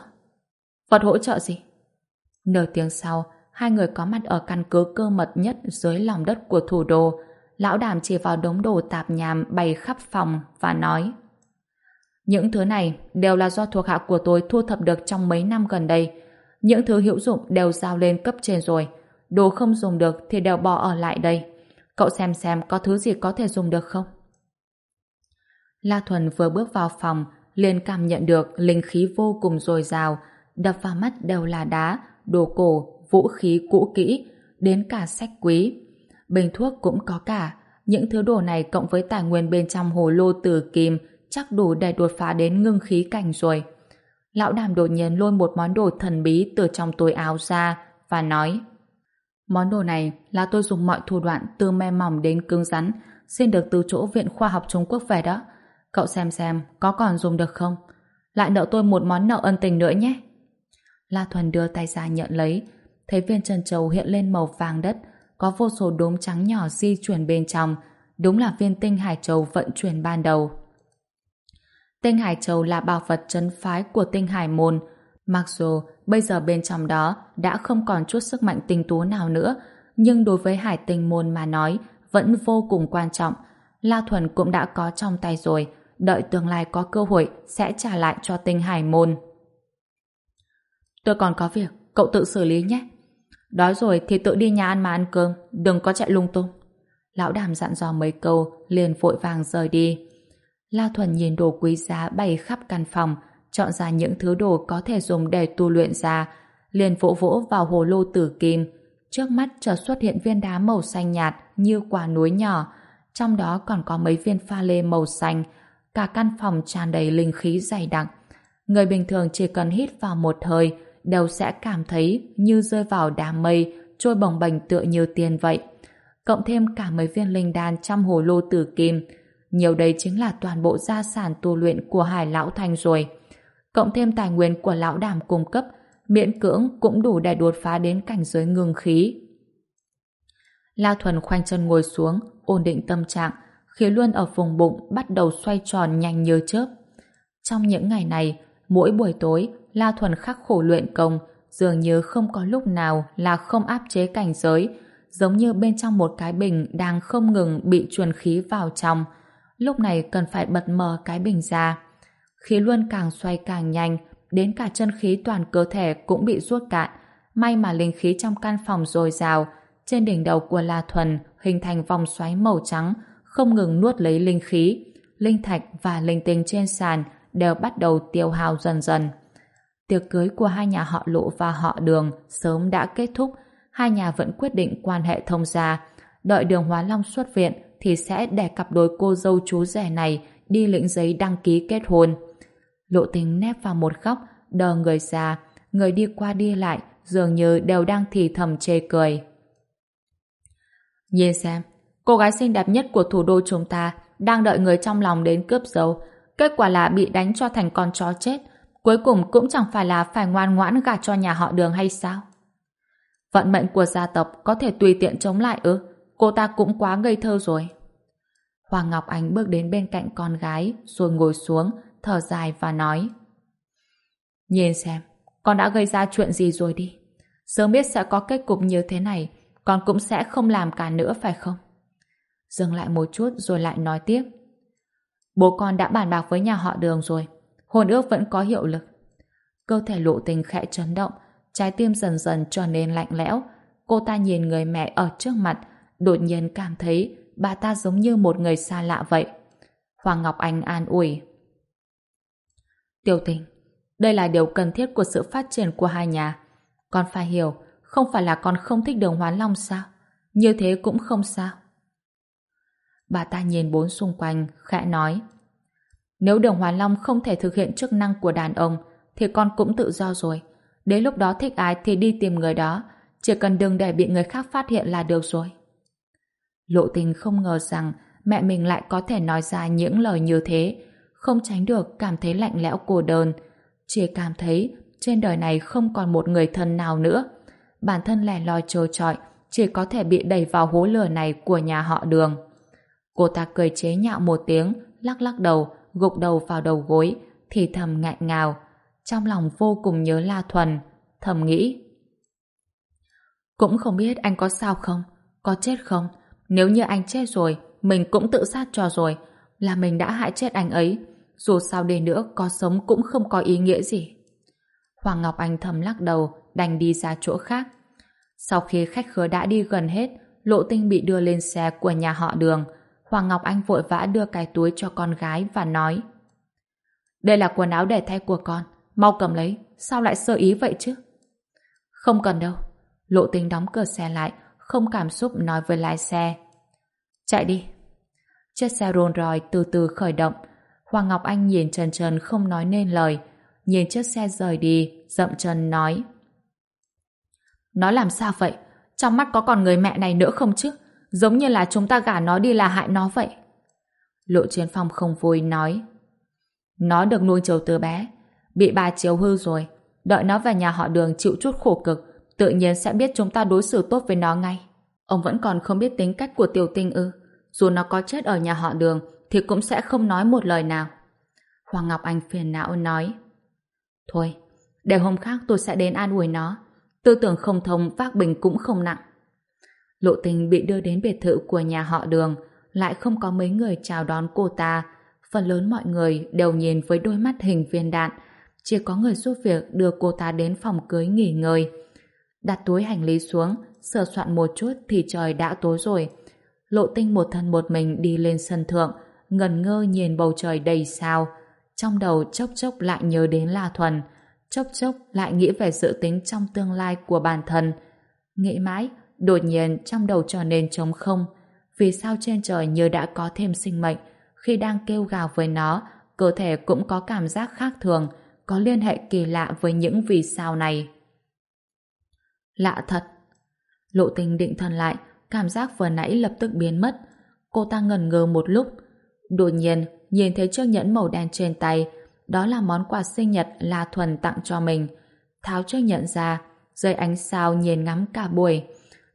Vật hỗ trợ gì? Nửa tiếng sau, hai người có mặt ở căn cứ cơ mật nhất dưới lòng đất của thủ đô. Lão đàm chỉ vào đống đồ tạp nhàm bày khắp phòng và nói Những thứ này đều là do thuộc hạ của tôi thu thập được trong mấy năm gần đây những thứ hữu dụng đều giao lên cấp trên rồi. Đồ không dùng được thì đều bỏ ở lại đây. Cậu xem xem có thứ gì có thể dùng được không? La Thuần vừa bước vào phòng liền cảm nhận được linh khí vô cùng dồi dào đập vào mắt đều là đá, đồ cổ, vũ khí cũ kỹ đến cả sách quý. Bình thuốc cũng có cả. Những thứ đồ này cộng với tài nguyên bên trong hồ lô tử kim chắc đủ để đột phá đến ngưng khí cảnh rồi. Lão đàm đột nhiên lôi một món đồ thần bí từ trong túi áo ra và nói, Món đồ này là tôi dùng mọi thủ đoạn từ me mỏng đến cứng rắn, xin được từ chỗ Viện Khoa học Trung Quốc về đó. Cậu xem xem có còn dùng được không? Lại nợ tôi một món nợ ân tình nữa nhé. La Thuần đưa tay ra nhận lấy, thấy viên trần trầu hiện lên màu vàng đất có vô số đốm trắng nhỏ di chuyển bên trong đúng là viên tinh hải châu vận chuyển ban đầu. Tinh Hải Châu là bảo vật trấn phái của Tinh Hải Môn. Mặc dù bây giờ bên trong đó đã không còn chút sức mạnh tinh tú nào nữa, nhưng đối với Hải Tinh Môn mà nói vẫn vô cùng quan trọng. La Thuần cũng đã có trong tay rồi, đợi tương lai có cơ hội sẽ trả lại cho Tinh Hải Môn. Tôi còn có việc, cậu tự xử lý nhé. Đói rồi thì tự đi nhà ăn mà ăn cơm, đừng có chạy lung tung. Lão đàm dặn dò mấy câu, liền vội vàng rời đi. La Thuần nhìn đồ quý giá bày khắp căn phòng, chọn ra những thứ đồ có thể dùng để tu luyện ra, liền vỗ vỗ vào hồ lô tử kim. Trước mắt chợt xuất hiện viên đá màu xanh nhạt như quả núi nhỏ, trong đó còn có mấy viên pha lê màu xanh, cả căn phòng tràn đầy linh khí dày đặc. Người bình thường chỉ cần hít vào một hơi, đều sẽ cảm thấy như rơi vào đám mây, trôi bồng bềnh tựa như tiền vậy. Cộng thêm cả mấy viên linh đan trong hồ lô tử kim, nhiều đây chính là toàn bộ gia sản tu luyện của Hải Lão Thành rồi. Cộng thêm tài nguyên của Lão Đàm cung cấp, miễn cưỡng cũng đủ để đột phá đến cảnh giới ngưng khí. La Thuần khoanh chân ngồi xuống, ổn định tâm trạng, khí luôn ở vùng bụng bắt đầu xoay tròn nhanh như chớp. Trong những ngày này, mỗi buổi tối, La Thuần khắc khổ luyện công, dường như không có lúc nào là không áp chế cảnh giới, giống như bên trong một cái bình đang không ngừng bị truyền khí vào trong. Lúc này cần phải bật mở cái bình ra. Khí luân càng xoay càng nhanh, đến cả chân khí toàn cơ thể cũng bị rút cạn. May mà linh khí trong căn phòng dồi dào, trên đỉnh đầu của La Thuần hình thành vòng xoáy màu trắng, không ngừng nuốt lấy linh khí. Linh thạch và linh tinh trên sàn đều bắt đầu tiêu hao dần dần. Tiệc cưới của hai nhà họ Lộ và họ Đường sớm đã kết thúc, hai nhà vẫn quyết định quan hệ thông gia. Đợi Đường Hóa Long xuất viện thì sẽ đẻ cặp đôi cô dâu chú rẻ này đi lĩnh giấy đăng ký kết hôn. Lộ tình nép vào một góc, đờ người ra, người đi qua đi lại, dường như đều đang thì thầm chê cười. Nhìn xem, cô gái xinh đẹp nhất của thủ đô chúng ta đang đợi người trong lòng đến cướp dấu. Kết quả là bị đánh cho thành con chó chết. Cuối cùng cũng chẳng phải là phải ngoan ngoãn gả cho nhà họ đường hay sao? Vận mệnh của gia tộc có thể tùy tiện chống lại ư? Cô ta cũng quá ngây thơ rồi. Hoàng Ngọc Ánh bước đến bên cạnh con gái rồi ngồi xuống, thở dài và nói Nhìn xem, con đã gây ra chuyện gì rồi đi. Sớm biết sẽ có kết cục như thế này, con cũng sẽ không làm cả nữa phải không? Dừng lại một chút rồi lại nói tiếp. Bố con đã bàn bạc với nhà họ đường rồi. Hồn ước vẫn có hiệu lực. Cơ thể lộ tình khẽ chấn động, trái tim dần dần trở nên lạnh lẽo. Cô ta nhìn người mẹ ở trước mặt, đột nhiên cảm thấy bà ta giống như một người xa lạ vậy. Hoàng Ngọc Anh an ủi. Tiểu tình, đây là điều cần thiết của sự phát triển của hai nhà. Con phải hiểu, không phải là con không thích đường Hoán Long sao? Như thế cũng không sao. Bà ta nhìn bốn xung quanh, khẽ nói. Nếu đường hoàn Long không thể thực hiện chức năng của đàn ông, thì con cũng tự do rồi. Đến lúc đó thích ai thì đi tìm người đó, chỉ cần đừng để bị người khác phát hiện là được rồi. Lộ tình không ngờ rằng mẹ mình lại có thể nói ra những lời như thế, không tránh được cảm thấy lạnh lẽo cô đơn. Chỉ cảm thấy trên đời này không còn một người thân nào nữa. Bản thân lẻ loi trơ trọi, chỉ có thể bị đẩy vào hố lửa này của nhà họ đường. Cô ta cười chế nhạo một tiếng, lắc lắc đầu, gục đầu vào đầu gối, thì thầm ngại ngào. Trong lòng vô cùng nhớ La Thuần, thầm nghĩ. Cũng không biết anh có sao không, có chết không. Nếu như anh chết rồi, mình cũng tự sát cho rồi, là mình đã hại chết anh ấy. Dù sao đi nữa, có sống cũng không có ý nghĩa gì. Hoàng Ngọc Anh thầm lắc đầu, đành đi ra chỗ khác. Sau khi khách khứa đã đi gần hết, Lộ Tinh bị đưa lên xe của nhà họ đường. Hoàng Ngọc Anh vội vã đưa cái túi cho con gái và nói Đây là quần áo để thay của con, mau cầm lấy, sao lại sơ ý vậy chứ? Không cần đâu. Lộ tính đóng cửa xe lại, không cảm xúc nói với lái xe. Chạy đi. Chiếc xe rôn ròi từ từ khởi động. Hoàng Ngọc Anh nhìn Trần Trần không nói nên lời. Nhìn chiếc xe rời đi, dậm chân nói. Nó làm sao vậy? Trong mắt có còn người mẹ này nữa không chứ? Giống như là chúng ta gả nó đi là hại nó vậy. Lộ chiến phong không vui nói. Nó được nuôi chiều từ bé. Bị bà chiếu hư rồi. Đợi nó về nhà họ đường chịu chút khổ cực tự nhiên sẽ biết chúng ta đối xử tốt với nó ngay. Ông vẫn còn không biết tính cách của tiểu tinh ư. Dù nó có chết ở nhà họ đường thì cũng sẽ không nói một lời nào. Hoàng Ngọc Anh phiền não nói Thôi, để hôm khác tôi sẽ đến an ủi nó. Tư tưởng không thông vác bình cũng không nặng. Lộ tình bị đưa đến biệt thự của nhà họ đường, lại không có mấy người chào đón cô ta. Phần lớn mọi người đều nhìn với đôi mắt hình viên đạn. Chỉ có người giúp việc đưa cô ta đến phòng cưới nghỉ ngơi. Đặt túi hành lý xuống, sửa soạn một chút thì trời đã tối rồi. Lộ tinh một thân một mình đi lên sân thượng, ngần ngơ nhìn bầu trời đầy sao. Trong đầu chốc chốc lại nhớ đến La Thuần, chốc chốc lại nghĩ về dự tính trong tương lai của bản thân. Nghĩ mãi, đột nhiên trong đầu trở nên trống không. Vì sao trên trời như đã có thêm sinh mệnh, khi đang kêu gào với nó, cơ thể cũng có cảm giác khác thường, có liên hệ kỳ lạ với những vì sao này. Lạ thật. Lộ tình định thần lại, cảm giác vừa nãy lập tức biến mất. Cô ta ngần ngơ một lúc. Đột nhiên, nhìn thấy chiếc nhẫn màu đen trên tay, đó là món quà sinh nhật La Thuần tặng cho mình. tháo chiếc nhẫn ra, dưới ánh sao nhìn ngắm cả buổi,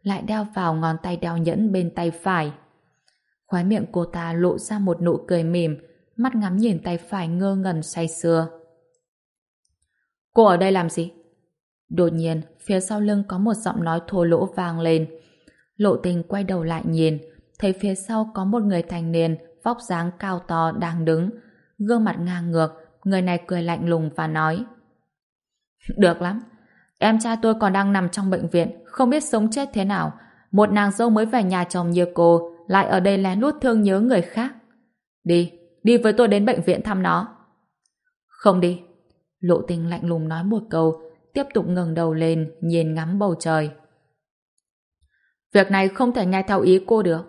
lại đeo vào ngón tay đeo nhẫn bên tay phải. Khóe miệng cô ta lộ ra một nụ cười mềm, mắt ngắm nhìn tay phải ngơ ngẩn say sưa. Cô ở đây làm gì? Đột nhiên, phía sau lưng có một giọng nói thô lỗ vang lên. Lộ tình quay đầu lại nhìn, thấy phía sau có một người thành niên, vóc dáng cao to đang đứng, gương mặt ngang ngược, người này cười lạnh lùng và nói Được lắm, em trai tôi còn đang nằm trong bệnh viện, không biết sống chết thế nào. Một nàng dâu mới về nhà chồng như cô, lại ở đây lén lút thương nhớ người khác. Đi, đi với tôi đến bệnh viện thăm nó. Không đi. Lộ tình lạnh lùng nói một câu, tiếp tục ngẩng đầu lên, nhìn ngắm bầu trời. Việc này không thể nghe theo ý cô được.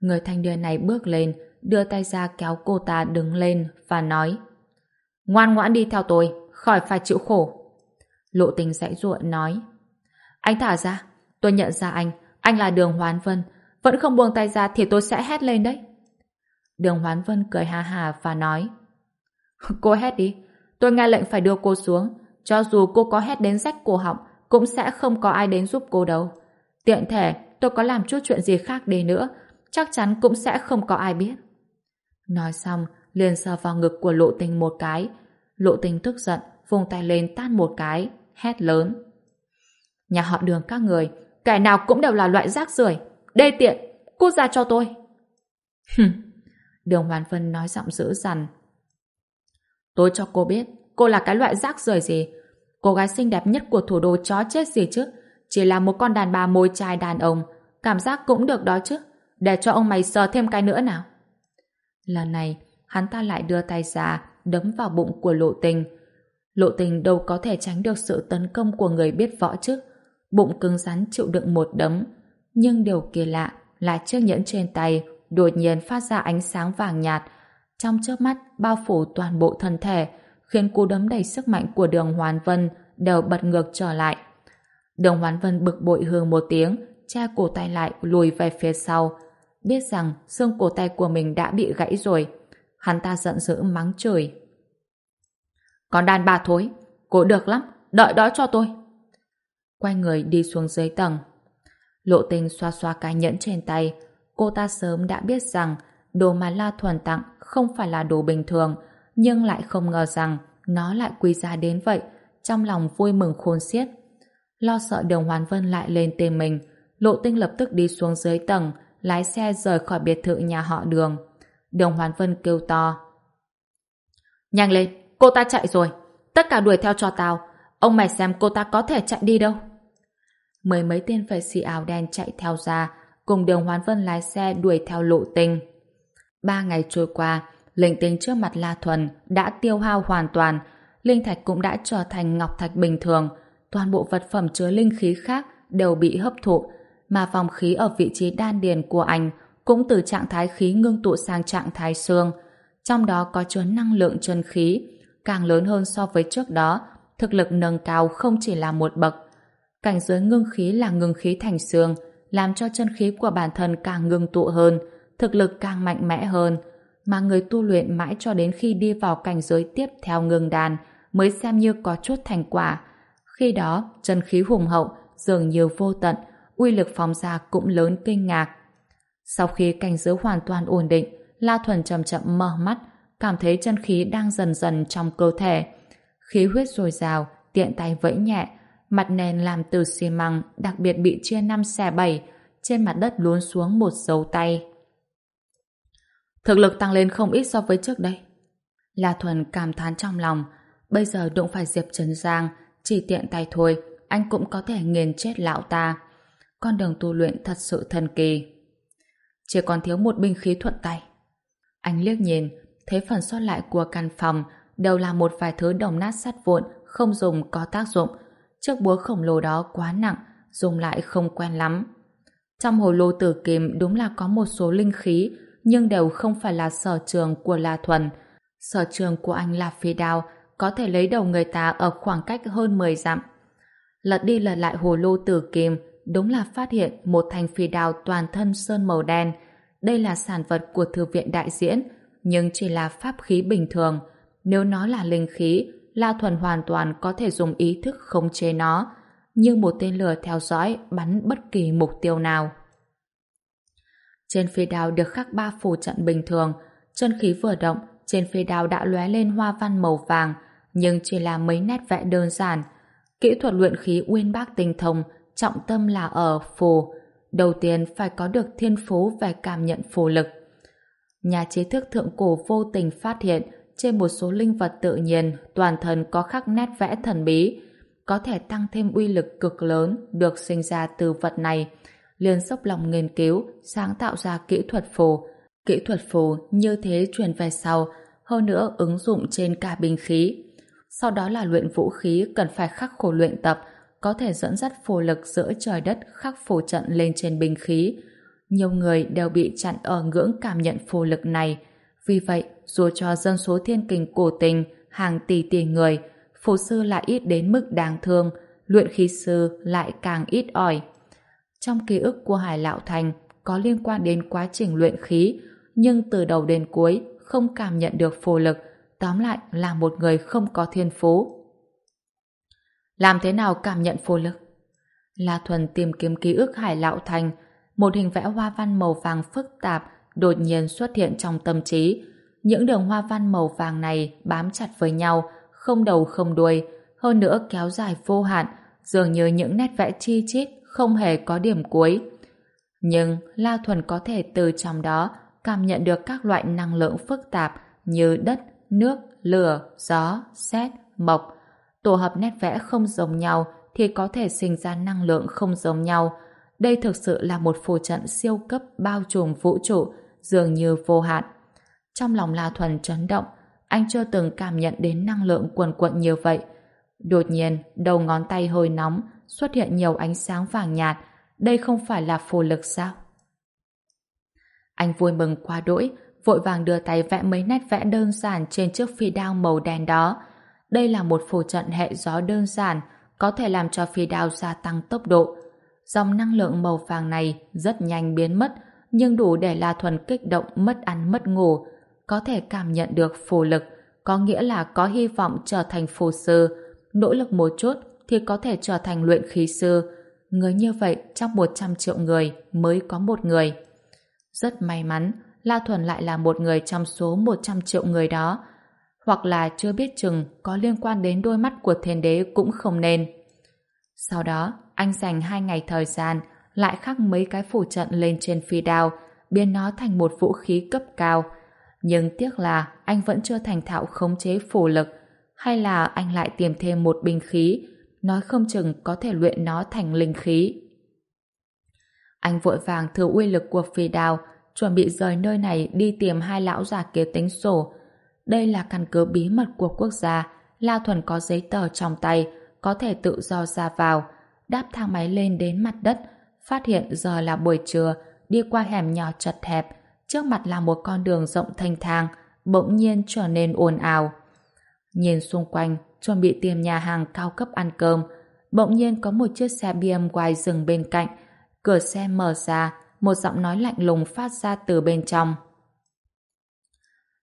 Người thanh niên này bước lên, đưa tay ra kéo cô ta đứng lên và nói Ngoan ngoãn đi theo tôi, khỏi phải chịu khổ. Lộ tình dãy ruộng nói Anh thả ra, tôi nhận ra anh, anh là Đường Hoán Vân, vẫn không buông tay ra thì tôi sẽ hét lên đấy. Đường Hoán Vân cười ha hà và nói [LAUGHS] Cô hét đi, tôi nghe lệnh phải đưa cô xuống, cho dù cô có hét đến rách cổ họng, cũng sẽ không có ai đến giúp cô đâu. Tiện thể, tôi có làm chút chuyện gì khác đi nữa, chắc chắn cũng sẽ không có ai biết. Nói xong, liền sờ vào ngực của lộ tình một cái. Lộ tình tức giận, vùng tay lên tát một cái, hét lớn. Nhà họ đường các người, kẻ nào cũng đều là loại rác rưởi đê tiện, cút ra cho tôi. đường Hoàn Vân nói giọng dữ dằn. Tôi cho cô biết, cô là cái loại rác rưởi gì. Cô gái xinh đẹp nhất của thủ đô chó chết gì chứ. Chỉ là một con đàn bà môi trai đàn ông. Cảm giác cũng được đó chứ. Để cho ông mày sờ thêm cái nữa nào. Lần này, hắn ta lại đưa tay ra, đấm vào bụng của lộ tình. Lộ tình đâu có thể tránh được sự tấn công của người biết võ chứ. Bụng cứng rắn chịu đựng một đấm. Nhưng điều kỳ lạ là chiếc nhẫn trên tay đột nhiên phát ra ánh sáng vàng nhạt. Trong chớp mắt bao phủ toàn bộ thân thể, khiến cú đấm đầy sức mạnh của đường Hoàn Vân đều bật ngược trở lại. Đường Hoàn Vân bực bội hương một tiếng, che cổ tay lại lùi về phía sau. Biết rằng xương cổ tay của mình đã bị gãy rồi. Hắn ta giận dữ mắng chửi. Còn đàn bà thối, cô được lắm, đợi đó cho tôi. Quay người đi xuống dưới tầng. Lộ tình xoa xoa cái nhẫn trên tay. Cô ta sớm đã biết rằng đồ mà La Thuần tặng không phải là đồ bình thường, nhưng lại không ngờ rằng nó lại quý giá đến vậy, trong lòng vui mừng khôn xiết. Lo sợ đường Hoàn Vân lại lên tìm mình, Lộ Tinh lập tức đi xuống dưới tầng, lái xe rời khỏi biệt thự nhà họ đường. Đường Hoàn Vân kêu to. Nhanh lên, cô ta chạy rồi. Tất cả đuổi theo cho tao. Ông mày xem cô ta có thể chạy đi đâu. Mười mấy tên vệ sĩ áo đen chạy theo ra, cùng đường Hoán Vân lái xe đuổi theo lộ tinh. Ba ngày trôi qua, linh tinh trước mặt La Thuần đã tiêu hao hoàn toàn, linh thạch cũng đã trở thành ngọc thạch bình thường, toàn bộ vật phẩm chứa linh khí khác đều bị hấp thụ, mà vòng khí ở vị trí đan điền của anh cũng từ trạng thái khí ngưng tụ sang trạng thái xương, trong đó có chứa năng lượng chân khí, càng lớn hơn so với trước đó, thực lực nâng cao không chỉ là một bậc. Cảnh giới ngưng khí là ngưng khí thành xương, làm cho chân khí của bản thân càng ngưng tụ hơn, thực lực càng mạnh mẽ hơn, mà người tu luyện mãi cho đến khi đi vào cảnh giới tiếp theo ngưng đàn mới xem như có chút thành quả. Khi đó, chân khí hùng hậu, dường như vô tận, uy lực phóng ra cũng lớn kinh ngạc. Sau khi cảnh giới hoàn toàn ổn định, La Thuần chậm chậm mở mắt, cảm thấy chân khí đang dần dần trong cơ thể. Khí huyết dồi dào, tiện tay vẫy nhẹ, mặt nền làm từ xi măng đặc biệt bị chia năm xẻ bảy, trên mặt đất lún xuống một dấu tay. Thực lực tăng lên không ít so với trước đây. La Thuần cảm thán trong lòng, bây giờ đụng phải Diệp Trần Giang, chỉ tiện tay thôi, anh cũng có thể nghiền chết lão ta. Con đường tu luyện thật sự thần kỳ. Chỉ còn thiếu một binh khí thuận tay. Anh liếc nhìn, thấy phần sót lại của căn phòng đều là một vài thứ đồng nát sắt vụn, không dùng có tác dụng. Chiếc búa khổng lồ đó quá nặng, dùng lại không quen lắm. Trong hồ lô tử kim đúng là có một số linh khí, nhưng đều không phải là sở trường của La Thuần. Sở trường của anh là phi đao, có thể lấy đầu người ta ở khoảng cách hơn 10 dặm. Lật đi lật lại hồ lô tử kim, đúng là phát hiện một thanh phi đao toàn thân sơn màu đen. Đây là sản vật của thư viện đại diễn, nhưng chỉ là pháp khí bình thường. Nếu nó là linh khí, La Thuần hoàn toàn có thể dùng ý thức khống chế nó, như một tên lửa theo dõi bắn bất kỳ mục tiêu nào. Trên phi đao được khắc ba phù trận bình thường, chân khí vừa động, trên phi đao đã lóe lên hoa văn màu vàng, nhưng chỉ là mấy nét vẽ đơn giản. Kỹ thuật luyện khí uyên bác tinh thông, trọng tâm là ở phù. Đầu tiên phải có được thiên phú về cảm nhận phù lực. Nhà trí thức thượng cổ vô tình phát hiện trên một số linh vật tự nhiên toàn thân có khắc nét vẽ thần bí, có thể tăng thêm uy lực cực lớn được sinh ra từ vật này. liền dốc lòng nghiên cứu, sáng tạo ra kỹ thuật phù. Kỹ thuật phù như thế truyền về sau, hơn nữa ứng dụng trên cả binh khí. Sau đó là luyện vũ khí cần phải khắc khổ luyện tập, có thể dẫn dắt phù lực giữa trời đất khắc phù trận lên trên binh khí. Nhiều người đều bị chặn ở ngưỡng cảm nhận phù lực này. Vì vậy, dù cho dân số thiên kình cổ tình hàng tỷ tỷ người, phù sư lại ít đến mức đáng thương, luyện khí sư lại càng ít ỏi. Trong ký ức của Hải Lão Thành có liên quan đến quá trình luyện khí, nhưng từ đầu đến cuối không cảm nhận được phù lực, tóm lại là một người không có thiên phú. Làm thế nào cảm nhận phù lực? La Thuần tìm kiếm ký ức Hải Lão Thành, một hình vẽ hoa văn màu vàng phức tạp đột nhiên xuất hiện trong tâm trí. Những đường hoa văn màu vàng này bám chặt với nhau, không đầu không đuôi, hơn nữa kéo dài vô hạn, dường như những nét vẽ chi chít không hề có điểm cuối. Nhưng La Thuần có thể từ trong đó cảm nhận được các loại năng lượng phức tạp như đất, nước, lửa, gió, sét, mộc. Tổ hợp nét vẽ không giống nhau thì có thể sinh ra năng lượng không giống nhau. Đây thực sự là một phù trận siêu cấp bao trùm vũ trụ, dường như vô hạn. Trong lòng La Thuần chấn động, anh chưa từng cảm nhận đến năng lượng quần quận như vậy. Đột nhiên, đầu ngón tay hơi nóng, xuất hiện nhiều ánh sáng vàng nhạt. Đây không phải là phù lực sao? Anh vui mừng quá đỗi, vội vàng đưa tay vẽ mấy nét vẽ đơn giản trên chiếc phi đao màu đen đó. Đây là một phù trận hệ gió đơn giản, có thể làm cho phi đao gia tăng tốc độ. Dòng năng lượng màu vàng này rất nhanh biến mất, nhưng đủ để La Thuần kích động mất ăn mất ngủ, có thể cảm nhận được phù lực, có nghĩa là có hy vọng trở thành phù sư, nỗ lực một chút thì có thể trở thành luyện khí sư. Người như vậy trong 100 triệu người mới có một người. Rất may mắn, La Thuần lại là một người trong số 100 triệu người đó. Hoặc là chưa biết chừng có liên quan đến đôi mắt của thiên đế cũng không nên. Sau đó, anh dành hai ngày thời gian lại khắc mấy cái phủ trận lên trên phi đao, biến nó thành một vũ khí cấp cao. Nhưng tiếc là anh vẫn chưa thành thạo khống chế phủ lực, hay là anh lại tìm thêm một binh khí, nói không chừng có thể luyện nó thành linh khí. Anh vội vàng thử uy lực của phi đao, chuẩn bị rời nơi này đi tìm hai lão già kế tính sổ. Đây là căn cứ bí mật của quốc gia, La Thuần có giấy tờ trong tay, có thể tự do ra vào. Đáp thang máy lên đến mặt đất, phát hiện giờ là buổi trưa, đi qua hẻm nhỏ chật hẹp, trước mặt là một con đường rộng thanh thang, bỗng nhiên trở nên ồn ào. Nhìn xung quanh, chuẩn bị tìm nhà hàng cao cấp ăn cơm, bỗng nhiên có một chiếc xe BMW dừng bên cạnh, cửa xe mở ra, một giọng nói lạnh lùng phát ra từ bên trong.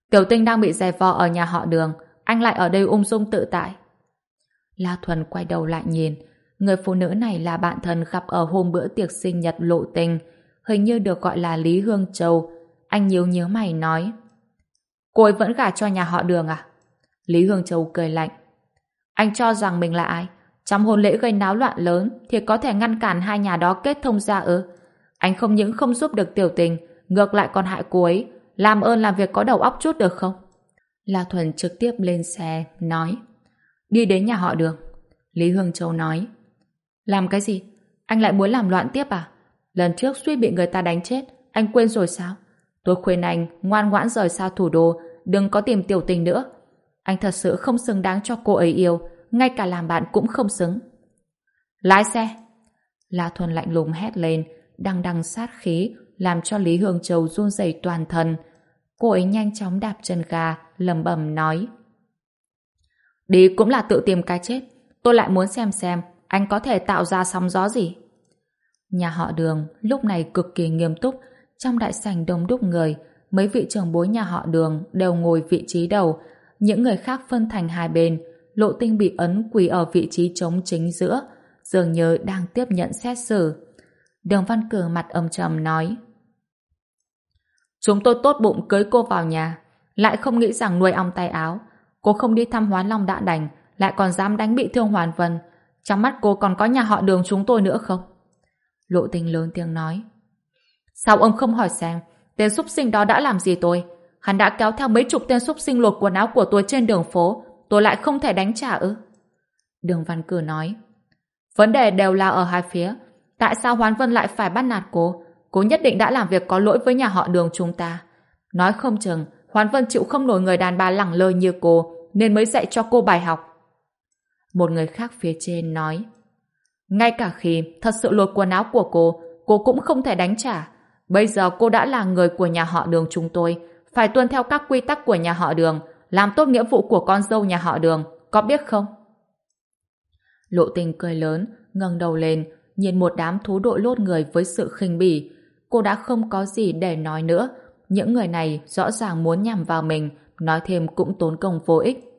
Tiểu tinh đang bị dè vò ở nhà họ đường, anh lại ở đây ung dung tự tại. La Thuần quay đầu lại nhìn, người phụ nữ này là bạn thân gặp ở hôm bữa tiệc sinh nhật lộ tình, hình như được gọi là Lý Hương Châu. Anh nhíu nhớ mày nói, cô ấy vẫn gả cho nhà họ đường à? Lý Hương Châu cười lạnh. Anh cho rằng mình là ai? Trong hôn lễ gây náo loạn lớn thì có thể ngăn cản hai nhà đó kết thông ra ư? Anh không những không giúp được tiểu tình, ngược lại còn hại cô ấy. Làm ơn làm việc có đầu óc chút được không? La Thuần trực tiếp lên xe, nói. Đi đến nhà họ đường. Lý Hương Châu nói. Làm cái gì? Anh lại muốn làm loạn tiếp à? Lần trước Suy bị người ta đánh chết, anh quên rồi sao? Tôi khuyên anh ngoan ngoãn rời xa thủ đô, đừng có tìm tiểu tình nữa. Anh thật sự không xứng đáng cho cô ấy yêu, ngay cả làm bạn cũng không xứng. Lái xe! La Thuần lạnh lùng hét lên, đằng đằng sát khí, làm cho Lý Hương Châu run rẩy toàn thân. Cô ấy nhanh chóng đạp chân ga, lầm bầm nói. Đi cũng là tự tìm cái chết. Tôi lại muốn xem xem anh có thể tạo ra sóng gió gì. Nhà họ đường lúc này cực kỳ nghiêm túc, trong đại sảnh đông đúc người, mấy vị trưởng bối nhà họ đường đều ngồi vị trí đầu, những người khác phân thành hai bên, lộ tinh bị ấn quỳ ở vị trí trống chính giữa, dường như đang tiếp nhận xét xử. Đường Văn Cử mặt âm trầm nói Chúng tôi tốt bụng cưới cô vào nhà, lại không nghĩ rằng nuôi ong tay áo. Cô không đi thăm Hoán Long đã đành, lại còn dám đánh bị thương Hoàn Vân. Trong mắt cô còn có nhà họ đường chúng tôi nữa không? Lộ tình lớn tiếng nói. Sao ông không hỏi xem, tên súc sinh đó đã làm gì tôi? Hắn đã kéo theo mấy chục tên súc sinh lột quần áo của tôi trên đường phố, tôi lại không thể đánh trả ư? Đường Văn Cử nói. Vấn đề đều là ở hai phía. Tại sao Hoán Vân lại phải bắt nạt cô? Cô nhất định đã làm việc có lỗi với nhà họ đường chúng ta. Nói không chừng, Hoán Vân chịu không nổi người đàn bà lẳng lơ như cô, nên mới dạy cho cô bài học. Một người khác phía trên nói. Ngay cả khi thật sự lột quần áo của cô, cô cũng không thể đánh trả. Bây giờ cô đã là người của nhà họ đường chúng tôi, phải tuân theo các quy tắc của nhà họ đường, làm tốt nghĩa vụ của con dâu nhà họ đường, có biết không? Lộ tình cười lớn, ngẩng đầu lên, nhìn một đám thú đội lốt người với sự khinh bỉ. Cô đã không có gì để nói nữa. Những người này rõ ràng muốn nhằm vào mình, nói thêm cũng tốn công vô ích.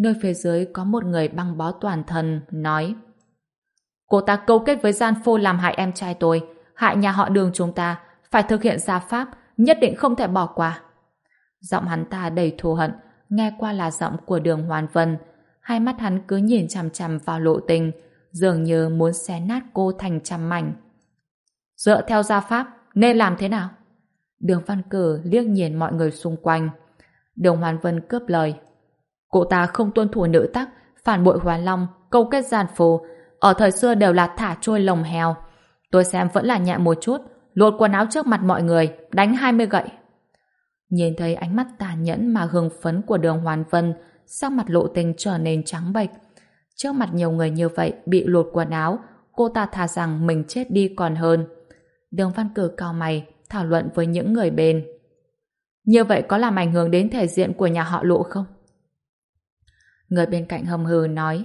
Nơi phía dưới có một người băng bó toàn thân, nói Cô ta câu kết với gian phô làm hại em trai tôi, hại nhà họ đường chúng ta, phải thực hiện gia pháp, nhất định không thể bỏ qua. Giọng hắn ta đầy thù hận, nghe qua là giọng của đường Hoàn Vân. Hai mắt hắn cứ nhìn chằm chằm vào lộ tình, dường như muốn xé nát cô thành trăm mảnh. Dựa theo gia pháp, nên làm thế nào? Đường Văn Cử liếc nhìn mọi người xung quanh. Đường Hoàn Vân cướp lời. Cô ta không tuân thủ nữ tắc, phản bội hóa Long, câu kết gian phù. Ở thời xưa đều là thả trôi lồng heo. Tôi xem vẫn là nhẹ một chút, lột quần áo trước mặt mọi người, đánh 20 gậy. Nhìn thấy ánh mắt tàn nhẫn mà hưng phấn của đường Hoàn Vân, sắc mặt lộ tình trở nên trắng bệch. Trước mặt nhiều người như vậy bị lột quần áo, cô ta thà rằng mình chết đi còn hơn. Đường Văn Cử cao mày, thảo luận với những người bên. Như vậy có làm ảnh hưởng đến thể diện của nhà họ lộ không? Người bên cạnh hầm hừ nói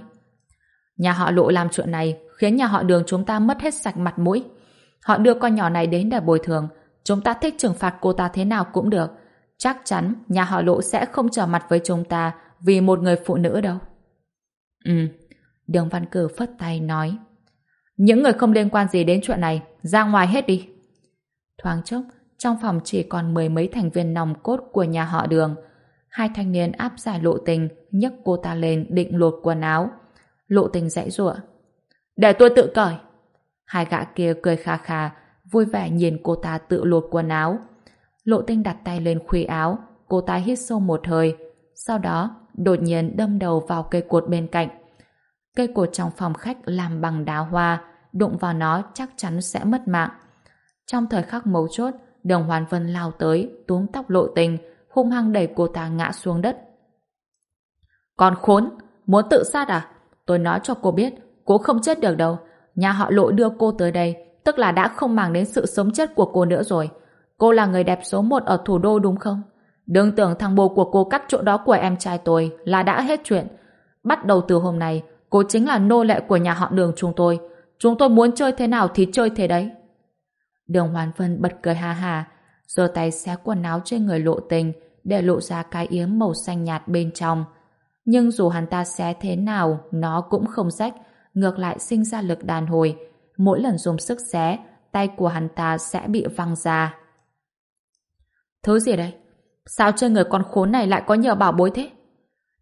Nhà họ lộ làm chuyện này khiến nhà họ đường chúng ta mất hết sạch mặt mũi. Họ đưa con nhỏ này đến để bồi thường. Chúng ta thích trừng phạt cô ta thế nào cũng được. Chắc chắn nhà họ lộ sẽ không trở mặt với chúng ta vì một người phụ nữ đâu. Ừ, Đường Văn Cử phất tay nói Những người không liên quan gì đến chuyện này ra ngoài hết đi. Thoáng chốc, trong phòng chỉ còn mười mấy thành viên nòng cốt của nhà họ đường. Hai thanh niên áp giải lộ tình nhấc cô ta lên định lột quần áo. Lộ tình dãy rủa Để tôi tự cởi. Hai gã kia cười kha kha, vui vẻ nhìn cô ta tự lột quần áo. Lộ tinh đặt tay lên khuy áo, cô ta hít sâu một hơi. Sau đó, đột nhiên đâm đầu vào cây cột bên cạnh. Cây cột trong phòng khách làm bằng đá hoa, đụng vào nó chắc chắn sẽ mất mạng. Trong thời khắc mấu chốt, đường Hoàn Vân lao tới, túm tóc lộ tình, hung hăng đẩy cô ta ngã xuống đất. Còn khốn, muốn tự sát à? Tôi nói cho cô biết, cô không chết được đâu. Nhà họ lộ đưa cô tới đây, tức là đã không màng đến sự sống chết của cô nữa rồi. Cô là người đẹp số một ở thủ đô đúng không? Đừng tưởng thằng bồ của cô cắt chỗ đó của em trai tôi là đã hết chuyện. Bắt đầu từ hôm nay, cô chính là nô lệ của nhà họ đường chúng tôi. Chúng tôi muốn chơi thế nào thì chơi thế đấy. Đường Hoàn Vân bật cười ha ha, giơ tay xé quần áo trên người lộ tình để lộ ra cái yếm màu xanh nhạt bên trong. Nhưng dù hắn ta xé thế nào, nó cũng không rách, ngược lại sinh ra lực đàn hồi. Mỗi lần dùng sức xé, tay của hắn ta sẽ bị văng ra. Thứ gì đây? Sao trên người con khốn này lại có nhiều bảo bối thế?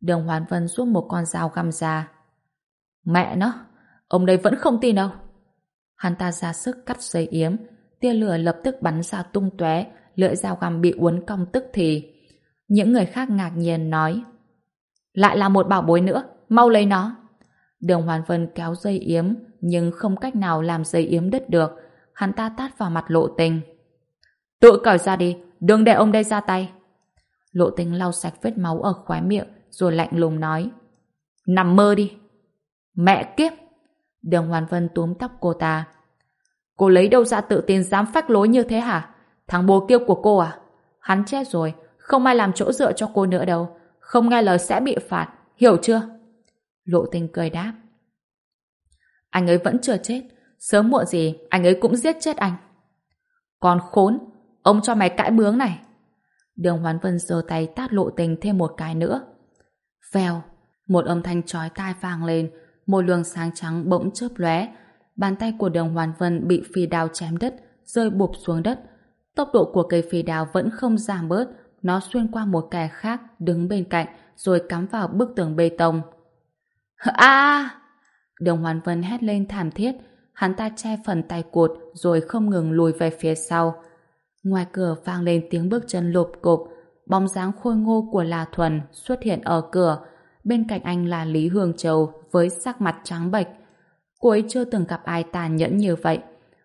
Đường Hoàn Vân rút một con dao găm ra. Mẹ nó, ông đây vẫn không tin đâu. Hắn ta ra sức cắt dây yếm, tia lửa lập tức bắn ra tung tóe, lưỡi dao găm bị uốn cong tức thì. Những người khác ngạc nhiên nói Lại là một bảo bối nữa, mau lấy nó. Đường Hoàn Vân kéo dây yếm nhưng không cách nào làm dây yếm đứt được. Hắn ta tát vào mặt lộ tình. Tự cởi ra đi, đừng để ông đây ra tay. Lộ tình lau sạch vết máu ở khóe miệng rồi lạnh lùng nói Nằm mơ đi. Mẹ kiếp! Đường Hoàn Vân túm tóc cô ta. Cô lấy đâu ra tự tin dám phách lối như thế hả? Thằng bố kia của cô à? Hắn chết rồi, không ai làm chỗ dựa cho cô nữa đâu. Không nghe lời sẽ bị phạt, hiểu chưa? Lộ tình cười đáp. Anh ấy vẫn chưa chết, sớm muộn gì anh ấy cũng giết chết anh. Còn khốn, ông cho mày cãi bướng này. Đường Hoán Vân giơ tay tát lộ tình thêm một cái nữa. Vèo, Một âm thanh chói tai vang lên, một luồng sáng trắng bỗng chớp lóe, bàn tay của Đường Hoàn Vân bị phi đao chém đứt, rơi bụp xuống đất. Tốc độ của cây phi đao vẫn không giảm bớt, nó xuyên qua một kẻ khác đứng bên cạnh rồi cắm vào bức tường bê tông. A! Đường Hoàn Vân hét lên thảm thiết, hắn ta che phần tay cột rồi không ngừng lùi về phía sau. Ngoài cửa vang lên tiếng bước chân lộp cộp, bóng dáng khôi ngô của La Thuần xuất hiện ở cửa, bên cạnh anh là Lý Hương Châu với sắc mặt trắng bệch. Cô ấy chưa từng gặp ai tàn nhẫn như vậy.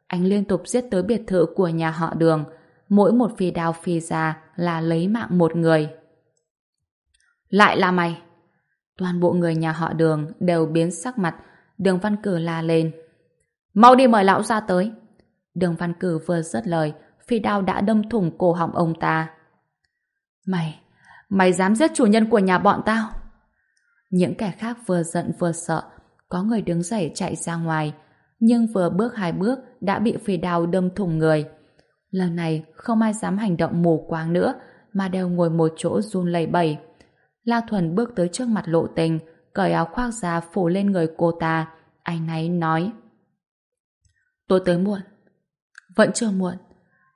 Anh liên tục giết tới biệt thự của nhà họ đường, mỗi một phi đao phi ra là lấy mạng một người. Lại là mày! Toàn bộ người nhà họ đường đều biến sắc mặt, đường văn cử la lên. Mau đi mời lão ra tới! Đường văn cử vừa dứt lời, phi đao đã đâm thủng cổ họng ông ta. Mày, mày dám giết chủ nhân của nhà bọn tao? Những kẻ khác vừa giận vừa sợ, có người đứng dậy chạy ra ngoài, nhưng vừa bước hai bước đã bị phi đao đâm thủng người. Lần này không ai dám hành động mù quáng nữa, mà đều ngồi một chỗ run lẩy bẩy. La Thuần bước tới trước mặt lộ tình, cởi áo khoác ra phủ lên người cô ta. Anh ấy nói Tôi tới muộn. Vẫn chưa muộn.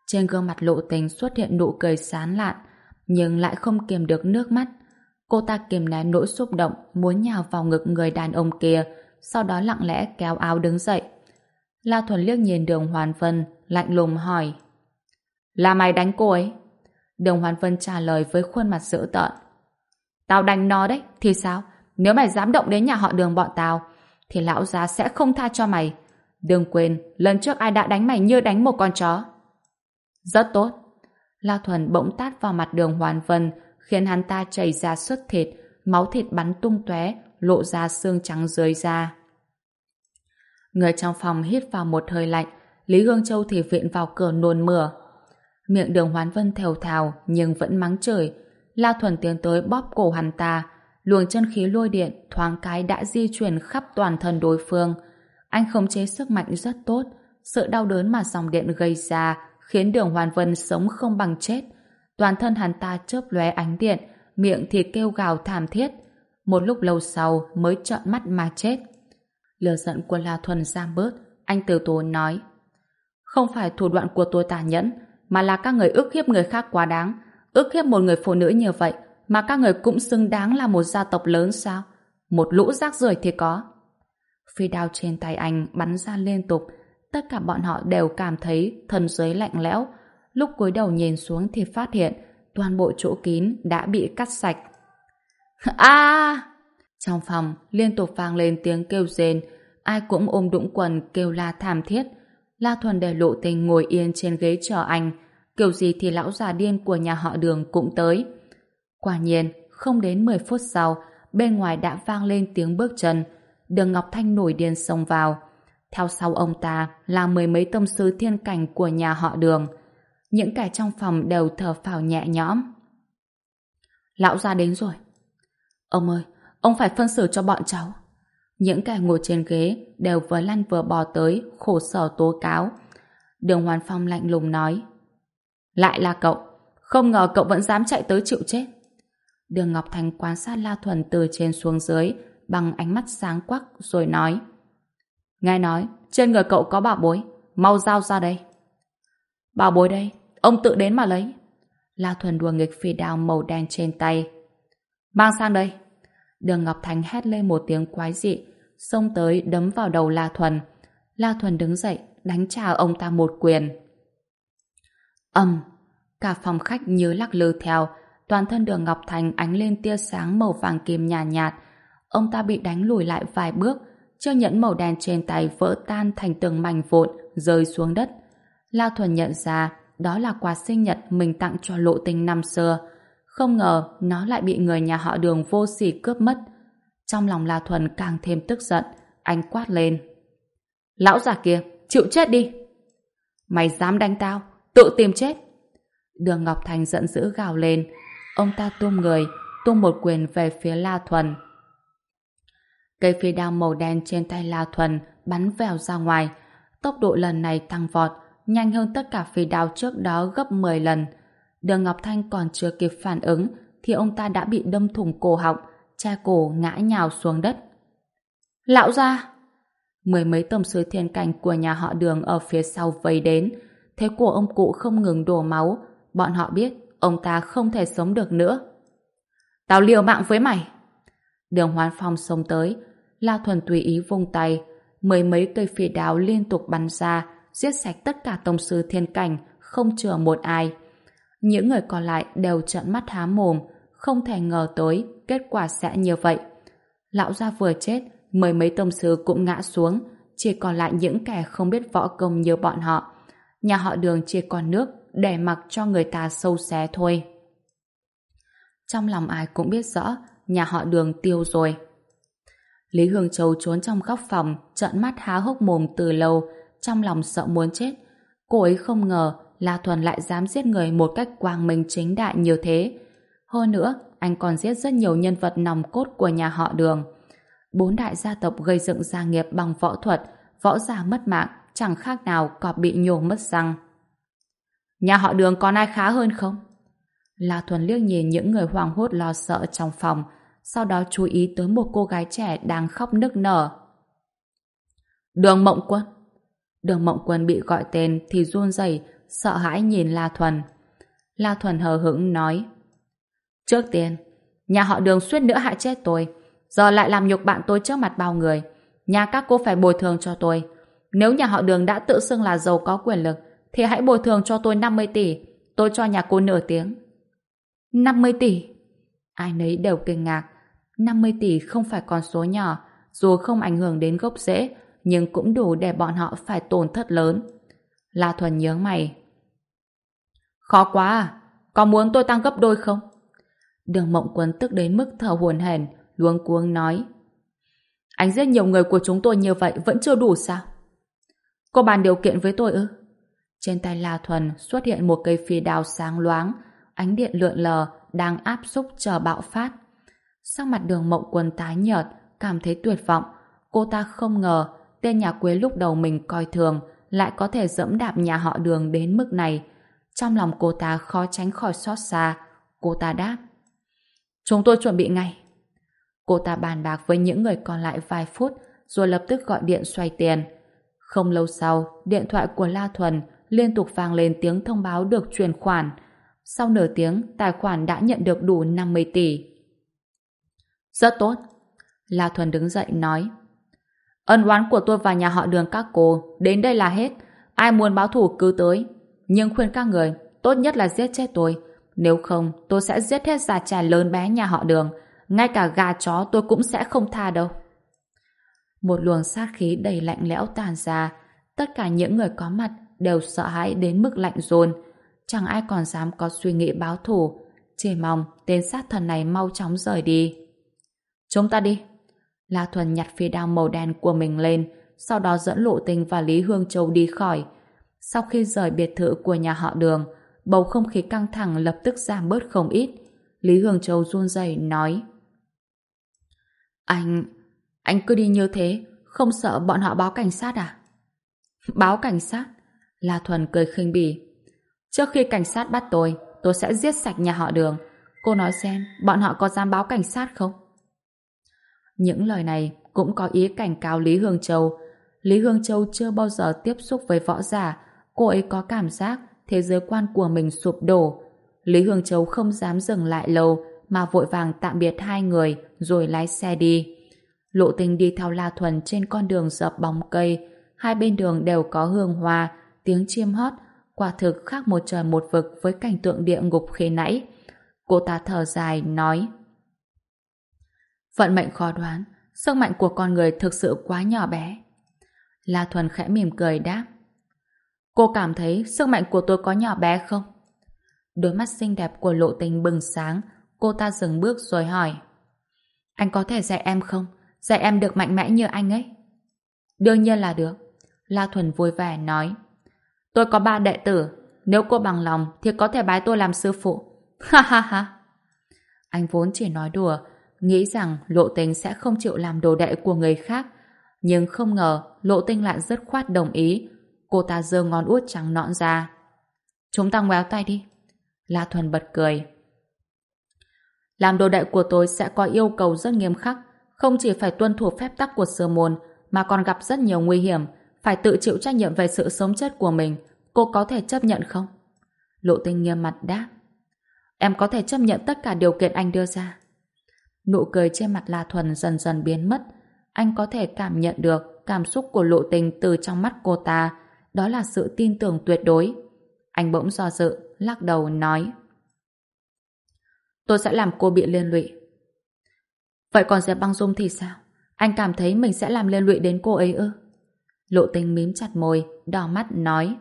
Trên gương mặt lộ tình xuất hiện nụ cười sán lạn, nhưng lại không kiềm được nước mắt. Cô ta kiềm nén nỗi xúc động, muốn nhào vào ngực người đàn ông kia, sau đó lặng lẽ kéo áo đứng dậy. La Thuần liếc nhìn đường Hoàn Vân, lạnh lùng hỏi. Là mày đánh cô ấy? Đường Hoàn Vân trả lời với khuôn mặt dữ tợn. Tao đánh nó đấy, thì sao? Nếu mày dám động đến nhà họ đường bọn tao, thì lão già sẽ không tha cho mày. Đừng quên, lần trước ai đã đánh mày như đánh một con chó. Rất tốt. La Thuần bỗng tát vào mặt đường Hoàn Vân, khiến hắn ta chảy ra xuất thịt, máu thịt bắn tung tóe, lộ ra xương trắng dưới da. Người trong phòng hít vào một hơi lạnh, Lý Hương Châu thì viện vào cửa nôn mửa. Miệng đường Hoán Vân thều thào nhưng vẫn mắng trời. La Thuần tiến tới bóp cổ hắn ta, luồng chân khí lôi điện thoáng cái đã di chuyển khắp toàn thân đối phương. Anh khống chế sức mạnh rất tốt, sự đau đớn mà dòng điện gây ra khiến đường Hoàn Vân sống không bằng chết. Toàn thân hắn ta chớp lóe ánh điện, miệng thì kêu gào thảm thiết. Một lúc lâu sau mới trợn mắt mà chết. Lửa giận của La Thuần giảm bớt, anh từ tốn nói. Không phải thủ đoạn của tôi tàn nhẫn, mà là các người ức hiếp người khác quá đáng. Ức hiếp một người phụ nữ như vậy, mà các người cũng xứng đáng là một gia tộc lớn sao? Một lũ rác rưởi thì có. Phi đao trên tay anh bắn ra liên tục, tất cả bọn họ đều cảm thấy thân giới lạnh lẽo. Lúc cúi đầu nhìn xuống thì phát hiện toàn bộ chỗ kín đã bị cắt sạch. [LAUGHS] A! Trong phòng liên tục vang lên tiếng kêu rên, ai cũng ôm đũng quần kêu la thảm thiết. La Thuần để lộ tình ngồi yên trên ghế chờ anh, kiểu gì thì lão già điên của nhà họ đường cũng tới. Quả nhiên, không đến 10 phút sau, bên ngoài đã vang lên tiếng bước chân, đường Ngọc Thanh nổi điên xông vào. Theo sau ông ta là mười mấy tâm sư thiên cảnh của nhà họ đường. Những kẻ trong phòng đều thở phào nhẹ nhõm. Lão ra đến rồi. Ông ơi, ông phải phân xử cho bọn cháu. Những kẻ ngồi trên ghế đều vừa lăn vừa bò tới, khổ sở tố cáo. Đường Hoàn Phong lạnh lùng nói. Lại là cậu, không ngờ cậu vẫn dám chạy tới chịu chết. Đường Ngọc Thành quan sát La Thuần từ trên xuống dưới bằng ánh mắt sáng quắc rồi nói. Nghe nói, trên người cậu có bảo bối, mau giao ra đây. Bảo bối đây, ông tự đến mà lấy. La Thuần đùa nghịch phi đao màu đen trên tay. Mang sang đây. Đường Ngọc Thành hét lên một tiếng quái dị, xông tới đấm vào đầu La Thuần. La Thuần đứng dậy, đánh trả ông ta một quyền. Âm! Cả phòng khách như lắc lư theo, toàn thân đường Ngọc Thành ánh lên tia sáng màu vàng kim nhàn nhạt, nhạt. Ông ta bị đánh lùi lại vài bước, chiếc nhẫn màu đen trên tay vỡ tan thành từng mảnh vụn, rơi xuống đất. La Thuần nhận ra đó là quà sinh nhật mình tặng cho lộ tình năm xưa. Không ngờ nó lại bị người nhà họ đường vô sỉ cướp mất. Trong lòng La Thuần càng thêm tức giận, anh quát lên. Lão già kia, chịu chết đi! Mày dám đánh tao, tự tìm chết! Đường Ngọc Thành giận dữ gào lên. Ông ta tung người, tung một quyền về phía La Thuần. Cây phi đao màu đen trên tay La Thuần bắn vèo ra ngoài. Tốc độ lần này tăng vọt, nhanh hơn tất cả phi đao trước đó gấp 10 lần. Đường Ngọc Thanh còn chưa kịp phản ứng thì ông ta đã bị đâm thủng cổ họng, che cổ ngã nhào xuống đất. Lão ra! Mười mấy tông sư thiên cảnh của nhà họ đường ở phía sau vây đến, thế của ông cụ không ngừng đổ máu, bọn họ biết ông ta không thể sống được nữa. Tao liều mạng với mày! Đường Hoán Phong xông tới, La Thuần tùy ý vung tay, mười mấy cây phi đáo liên tục bắn ra, giết sạch tất cả tông sư thiên cảnh, không chừa một ai. Những người còn lại đều trợn mắt há mồm, không thể ngờ tới kết quả sẽ như vậy. Lão gia vừa chết, mười mấy tông sư cũng ngã xuống, chỉ còn lại những kẻ không biết võ công như bọn họ. Nhà họ đường chỉ còn nước để mặc cho người ta sâu xé thôi. Trong lòng ai cũng biết rõ, nhà họ đường tiêu rồi. Lý Hương Châu trốn trong góc phòng, trợn mắt há hốc mồm từ lâu, trong lòng sợ muốn chết. Cô ấy không ngờ La Thuần lại dám giết người một cách quang minh chính đại như thế. Hơn nữa, anh còn giết rất nhiều nhân vật nòng cốt của nhà họ đường. Bốn đại gia tộc gây dựng gia nghiệp bằng võ thuật, võ giả mất mạng, chẳng khác nào cọp bị nhổ mất răng. Nhà họ đường còn ai khá hơn không? La Thuần liếc nhìn những người hoảng hốt lo sợ trong phòng, sau đó chú ý tới một cô gái trẻ đang khóc nức nở. Đường Mộng Quân Đường Mộng Quân bị gọi tên thì run rẩy, sợ hãi nhìn La Thuần. La Thuần hờ hững nói Trước tiên, nhà họ đường suýt nữa hại chết tôi, giờ lại làm nhục bạn tôi trước mặt bao người. Nhà các cô phải bồi thường cho tôi. Nếu nhà họ đường đã tự xưng là giàu có quyền lực, thì hãy bồi thường cho tôi 50 tỷ. Tôi cho nhà cô nửa tiếng. 50 tỷ? Ai nấy đều kinh ngạc. 50 tỷ không phải con số nhỏ, dù không ảnh hưởng đến gốc rễ, nhưng cũng đủ để bọn họ phải tổn thất lớn. La Thuần nhớ mày. Khó quá à? Có muốn tôi tăng gấp đôi không? Đường Mộng Quân tức đến mức thở hồn hển, luống cuống nói. Anh giết nhiều người của chúng tôi như vậy vẫn chưa đủ sao? Cô bàn điều kiện với tôi ư? Trên tay La Thuần xuất hiện một cây phi đao sáng loáng, ánh điện lượn lờ, đang áp xúc chờ bạo phát. Sắc mặt đường mộng quân tái nhợt, cảm thấy tuyệt vọng. Cô ta không ngờ tên nhà quế lúc đầu mình coi thường lại có thể dẫm đạp nhà họ đường đến mức này. Trong lòng cô ta khó tránh khỏi xót xa. Cô ta đáp. Chúng tôi chuẩn bị ngay. Cô ta bàn bạc với những người còn lại vài phút rồi lập tức gọi điện xoay tiền. Không lâu sau, điện thoại của La Thuần liên tục vang lên tiếng thông báo được chuyển khoản. Sau nửa tiếng, tài khoản đã nhận được đủ 50 tỷ. Rất tốt. La Thuần đứng dậy nói. Ân oán của tôi và nhà họ đường các cô đến đây là hết. Ai muốn báo thủ cứ tới. Nhưng khuyên các người, tốt nhất là giết chết tôi. Nếu không, tôi sẽ giết hết già trẻ lớn bé nhà họ đường. Ngay cả gà chó tôi cũng sẽ không tha đâu. Một luồng sát khí đầy lạnh lẽo tàn ra. Tất cả những người có mặt đều sợ hãi đến mức lạnh rôn. Chẳng ai còn dám có suy nghĩ báo thù. Chỉ mong tên sát thần này mau chóng rời đi. Chúng ta đi. La Thuần nhặt phi đao màu đen của mình lên, sau đó dẫn Lộ Tinh và Lý Hương Châu đi khỏi. Sau khi rời biệt thự của nhà họ đường, bầu không khí căng thẳng lập tức giảm bớt không ít. Lý Hương Châu run rẩy nói Anh... anh cứ đi như thế, không sợ bọn họ báo cảnh sát à? Báo cảnh sát? La Thuần cười khinh bỉ. Trước khi cảnh sát bắt tôi, tôi sẽ giết sạch nhà họ đường. Cô nói xem, bọn họ có dám báo cảnh sát không? Những lời này cũng có ý cảnh cáo Lý Hương Châu. Lý Hương Châu chưa bao giờ tiếp xúc với võ giả, cô ấy có cảm giác thế giới quan của mình sụp đổ. Lý Hương Châu không dám dừng lại lâu mà vội vàng tạm biệt hai người rồi lái xe đi. Lộ tình đi theo La Thuần trên con đường dập bóng cây, hai bên đường đều có hương hoa, tiếng chim hót, quả thực khác một trời một vực với cảnh tượng địa ngục khi nãy. Cô ta thở dài, nói Vận mệnh khó đoán, sức mạnh của con người thực sự quá nhỏ bé. La Thuần khẽ mỉm cười đáp. Cô cảm thấy sức mạnh của tôi có nhỏ bé không? Đôi mắt xinh đẹp của lộ tình bừng sáng, cô ta dừng bước rồi hỏi. Anh có thể dạy em không? Dạy em được mạnh mẽ như anh ấy. Đương nhiên là được. La Thuần vui vẻ nói. Tôi có ba đệ tử. Nếu cô bằng lòng thì có thể bái tôi làm sư phụ. [LAUGHS] Ha ha ha. Anh vốn chỉ nói đùa, nghĩ rằng lộ tình sẽ không chịu làm đồ đệ của người khác. Nhưng không ngờ lộ tinh lại rất khoát đồng ý. Cô ta giơ ngón út trắng nõn ra. Chúng ta ngoéo tay đi. La Thuần bật cười. Làm đồ đệ của tôi sẽ có yêu cầu rất nghiêm khắc, không chỉ phải tuân thủ phép tắc của sơ môn, mà còn gặp rất nhiều nguy hiểm, phải tự chịu trách nhiệm về sự sống chết của mình. Cô có thể chấp nhận không? Lộ tinh nghiêm mặt đáp. Em có thể chấp nhận tất cả điều kiện anh đưa ra. Nụ cười trên mặt La Thuần dần dần biến mất. Anh có thể cảm nhận được cảm xúc của lộ tình từ trong mắt cô ta. Đó là sự tin tưởng tuyệt đối. Anh bỗng do dự, lắc đầu nói. Tôi sẽ làm cô bị liên lụy. Vậy còn Diệp Băng Dung thì sao? Anh cảm thấy mình sẽ làm liên lụy đến cô ấy ư? Lộ tình mím chặt môi, đỏ mắt nói.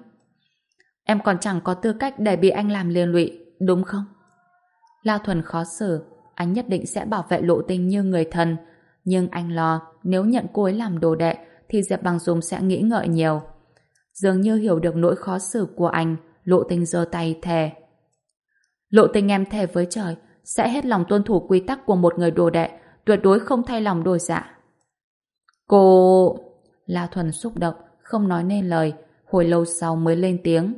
Em còn chẳng có tư cách để bị anh làm liên lụy, đúng không? La Thuần khó xử, anh nhất định sẽ bảo vệ lộ tình như người thân. Nhưng anh lo, nếu nhận cô ấy làm đồ đệ, thì Diệp Bằng Dung sẽ nghĩ ngợi nhiều. Dường như hiểu được nỗi khó xử của anh, lộ tình giơ tay thề. Lộ tình em thề với trời, sẽ hết lòng tuân thủ quy tắc của một người đồ đệ, tuyệt đối không thay lòng đổi dạ. Cô... La Thuần xúc động, không nói nên lời, hồi lâu sau mới lên tiếng.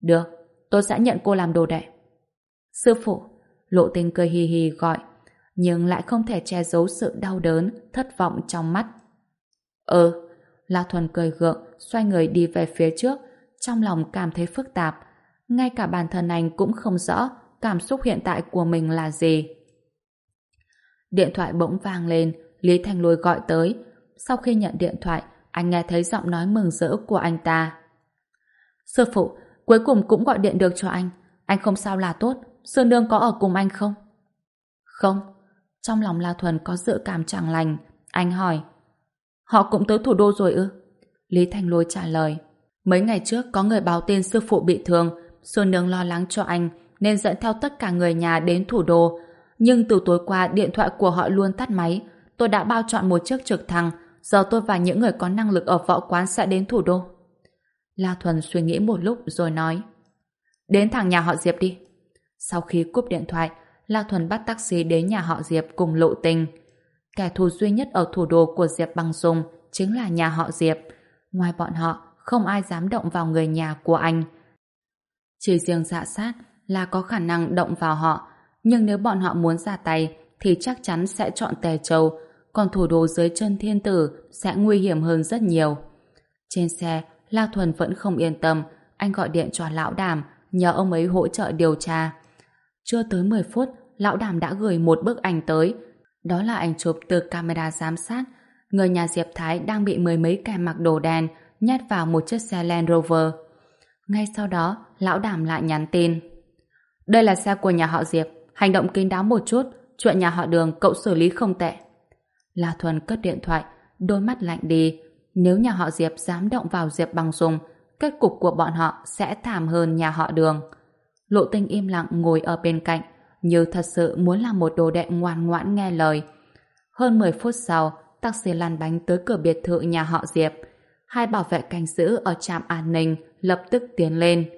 Được, tôi sẽ nhận cô làm đồ đệ. Sư phụ, lộ tình cười hì hì gọi, nhưng lại không thể che giấu sự đau đớn, thất vọng trong mắt. Ừ, La Thuần cười gượng, xoay người đi về phía trước, trong lòng cảm thấy phức tạp. Ngay cả bản thân anh cũng không rõ cảm xúc hiện tại của mình là gì. Điện thoại bỗng vang lên, Lý Thành Lôi gọi tới. Sau khi nhận điện thoại, anh nghe thấy giọng nói mừng rỡ của anh ta. Sư phụ, cuối cùng cũng gọi điện được cho anh. Anh không sao là tốt, Sư Nương có ở cùng anh không? Không. Trong lòng La Thuần có dự cảm chẳng lành. Anh hỏi. Họ cũng tới thủ đô rồi ư? Lý Thành Lôi trả lời. Mấy ngày trước có người báo tin sư phụ bị thương. Xuân Nương lo lắng cho anh nên dẫn theo tất cả người nhà đến thủ đô. Nhưng từ tối qua điện thoại của họ luôn tắt máy. Tôi đã bao chọn một chiếc trực thăng. Giờ tôi và những người có năng lực ở võ quán sẽ đến thủ đô. La Thuần suy nghĩ một lúc rồi nói. Đến thẳng nhà họ Diệp đi. Sau khi cúp điện thoại, La Thuần bắt taxi đến nhà họ Diệp cùng lộ tình. Kẻ thù duy nhất ở thủ đô của Diệp Băng Dung chính là nhà họ Diệp. Ngoài bọn họ, không ai dám động vào người nhà của anh. Chỉ riêng dạ sát là có khả năng động vào họ, nhưng nếu bọn họ muốn ra tay thì chắc chắn sẽ chọn Tề Châu, còn thủ đô dưới chân thiên tử sẽ nguy hiểm hơn rất nhiều. Trên xe, La Thuần vẫn không yên tâm, anh gọi điện cho lão đàm, nhờ ông ấy hỗ trợ điều tra. Chưa tới 10 phút, lão đàm đã gửi một bức ảnh tới. Đó là ảnh chụp từ camera giám sát. Người nhà Diệp Thái đang bị mười mấy kẻ mặc đồ đen nhét vào một chiếc xe Land Rover. Ngay sau đó, lão đàm lại nhắn tin. Đây là xe của nhà họ Diệp, hành động kín đáo một chút, chuyện nhà họ đường cậu xử lý không tệ. La Thuần cất điện thoại, đôi mắt lạnh đi. Nếu nhà họ Diệp dám động vào Diệp bằng dùng, kết cục của bọn họ sẽ thảm hơn nhà họ đường. Lộ tinh im lặng ngồi ở bên cạnh, như thật sự muốn làm một đồ đệ ngoan ngoãn nghe lời. Hơn 10 phút sau, taxi lăn bánh tới cửa biệt thự nhà họ Diệp. Hai bảo vệ canh giữ ở trạm an ninh lập tức tiến lên.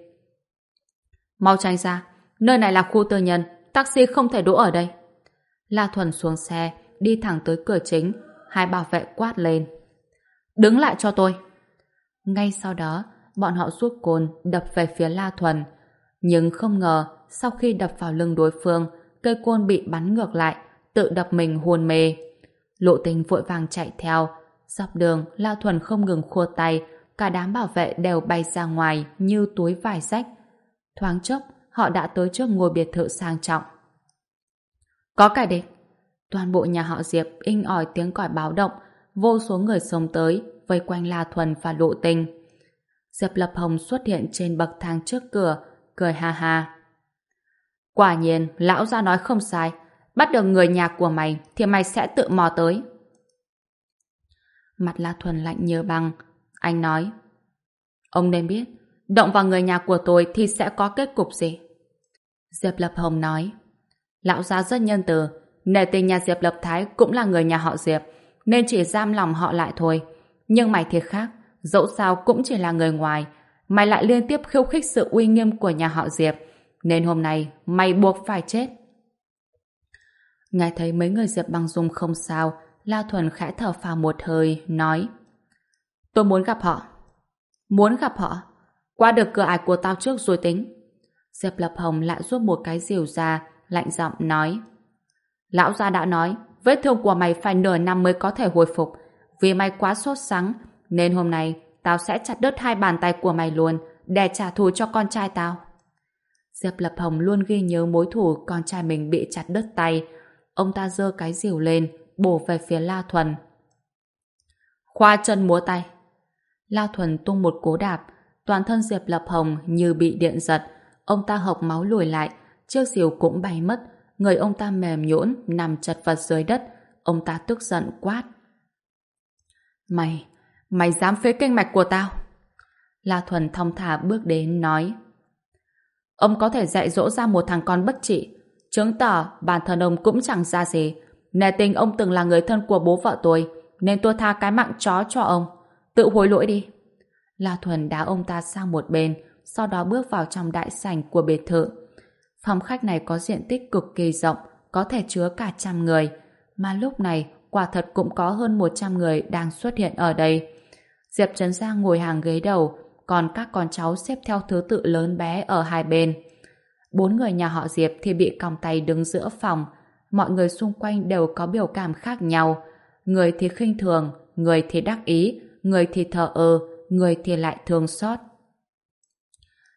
Mau tránh ra, nơi này là khu tư nhân, taxi không thể đỗ ở đây. La Thuần xuống xe, đi thẳng tới cửa chính, hai bảo vệ quát lên. Đứng lại cho tôi. Ngay sau đó, bọn họ rút cồn đập về phía La Thuần. Nhưng không ngờ, sau khi đập vào lưng đối phương, cây côn bị bắn ngược lại, tự đập mình hôn mê. Lộ tình vội vàng chạy theo. Dọc đường, lao Thuần không ngừng khua tay, cả đám bảo vệ đều bay ra ngoài như túi vải rách. Thoáng chốc, họ đã tới trước ngôi biệt thự sang trọng. Có cả địch. Toàn bộ nhà họ Diệp inh ỏi tiếng còi báo động, vô số người sống tới, vây quanh La Thuần và Lộ Tình. Diệp Lập Hồng xuất hiện trên bậc thang trước cửa, cười ha ha. Quả nhiên, lão gia nói không sai. Bắt được người nhà của mày thì mày sẽ tự mò tới. Mặt La Thuần lạnh như băng. Anh nói. Ông nên biết, động vào người nhà của tôi thì sẽ có kết cục gì? Diệp Lập Hồng nói. Lão gia rất nhân từ. Nề tình nhà Diệp Lập Thái cũng là người nhà họ Diệp, nên chỉ giam lòng họ lại thôi. Nhưng mày thì khác dẫu sao cũng chỉ là người ngoài, mày lại liên tiếp khiêu khích sự uy nghiêm của nhà họ Diệp, nên hôm nay mày buộc phải chết. Nghe thấy mấy người Diệp băng dung không sao, La Thuần khẽ thở phào một hơi, nói Tôi muốn gặp họ. Muốn gặp họ? Qua được cửa ải của tao trước rồi tính. Diệp Lập Hồng lại rút một cái diều ra, lạnh giọng nói. Lão gia đã nói, vết thương của mày phải nửa năm mới có thể hồi phục. Vì mày quá sốt sắng, nên hôm nay tao sẽ chặt đứt hai bàn tay của mày luôn để trả thù cho con trai tao. Diệp Lập Hồng luôn ghi nhớ mối thù con trai mình bị chặt đứt tay. Ông ta giơ cái rìu lên, bổ về phía La Thuần. Khoa chân múa tay. La Thuần tung một cố đạp, toàn thân Diệp Lập Hồng như bị điện giật. Ông ta hộc máu lùi lại, chiếc rìu cũng bay mất, người ông ta mềm nhũn nằm chật vật dưới đất. Ông ta tức giận quát. Mày, mày dám phế kinh mạch của tao? La Thuần thong thả bước đến nói. Ông có thể dạy dỗ ra một thằng con bất trị, chứng tỏ bản thân ông cũng chẳng ra gì. Nè tình ông từng là người thân của bố vợ tôi, nên tôi tha cái mạng chó cho ông. Tự hối lỗi đi. La Thuần đá ông ta sang một bên, sau đó bước vào trong đại sảnh của biệt thự. Phòng khách này có diện tích cực kỳ rộng, có thể chứa cả trăm người. Mà lúc này, quả thật cũng có hơn 100 người đang xuất hiện ở đây. Diệp Trấn Giang ngồi hàng ghế đầu, còn các con cháu xếp theo thứ tự lớn bé ở hai bên. Bốn người nhà họ Diệp thì bị còng tay đứng giữa phòng. Mọi người xung quanh đều có biểu cảm khác nhau. Người thì khinh thường, người thì đắc ý, người thì thờ ơ, người thì lại thương xót.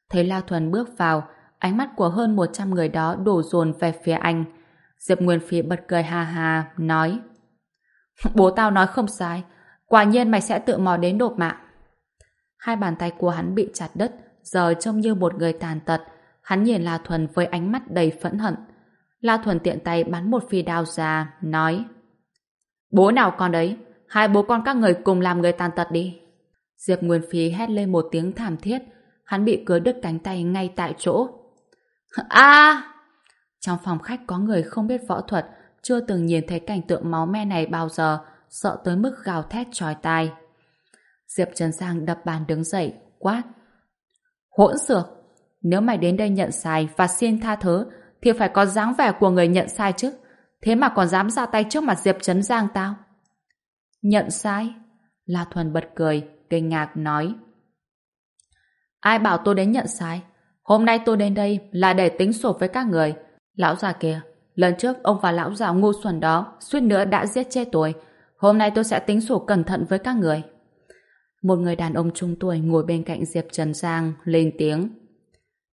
Thấy La Thuần bước vào, ánh mắt của hơn 100 người đó đổ dồn về phía anh. Diệp Nguyên Phi bật cười ha ha, nói Bố tao nói không sai, quả nhiên mày sẽ tự mò đến đột mạng. Hai bàn tay của hắn bị chặt đất, giờ trông như một người tàn tật. Hắn nhìn La Thuần với ánh mắt đầy phẫn hận. La Thuần tiện tay bắn một phi đao ra, nói Bố nào con đấy, hai bố con các người cùng làm người tàn tật đi. Diệp Nguyên Phi hét lên một tiếng thảm thiết, hắn bị cứa đứt cánh tay ngay tại chỗ. [LAUGHS] A! Trong phòng khách có người không biết võ thuật, chưa từng nhìn thấy cảnh tượng máu me này bao giờ, sợ tới mức gào thét chói tai. Diệp Trần Giang đập bàn đứng dậy, quát. Hỗn xược! Nếu mày đến đây nhận sai và xin tha thứ, thì phải có dáng vẻ của người nhận sai chứ. Thế mà còn dám ra tay trước mặt Diệp Trấn Giang tao. Nhận sai? La Thuần bật cười, kinh ngạc nói. Ai bảo tôi đến nhận sai? Hôm nay tôi đến đây là để tính sổ với các người. Lão già kia, lần trước ông và lão già ngu xuẩn đó suýt nữa đã giết chết tôi. Hôm nay tôi sẽ tính sổ cẩn thận với các người. Một người đàn ông trung tuổi ngồi bên cạnh Diệp Trần Giang lên tiếng.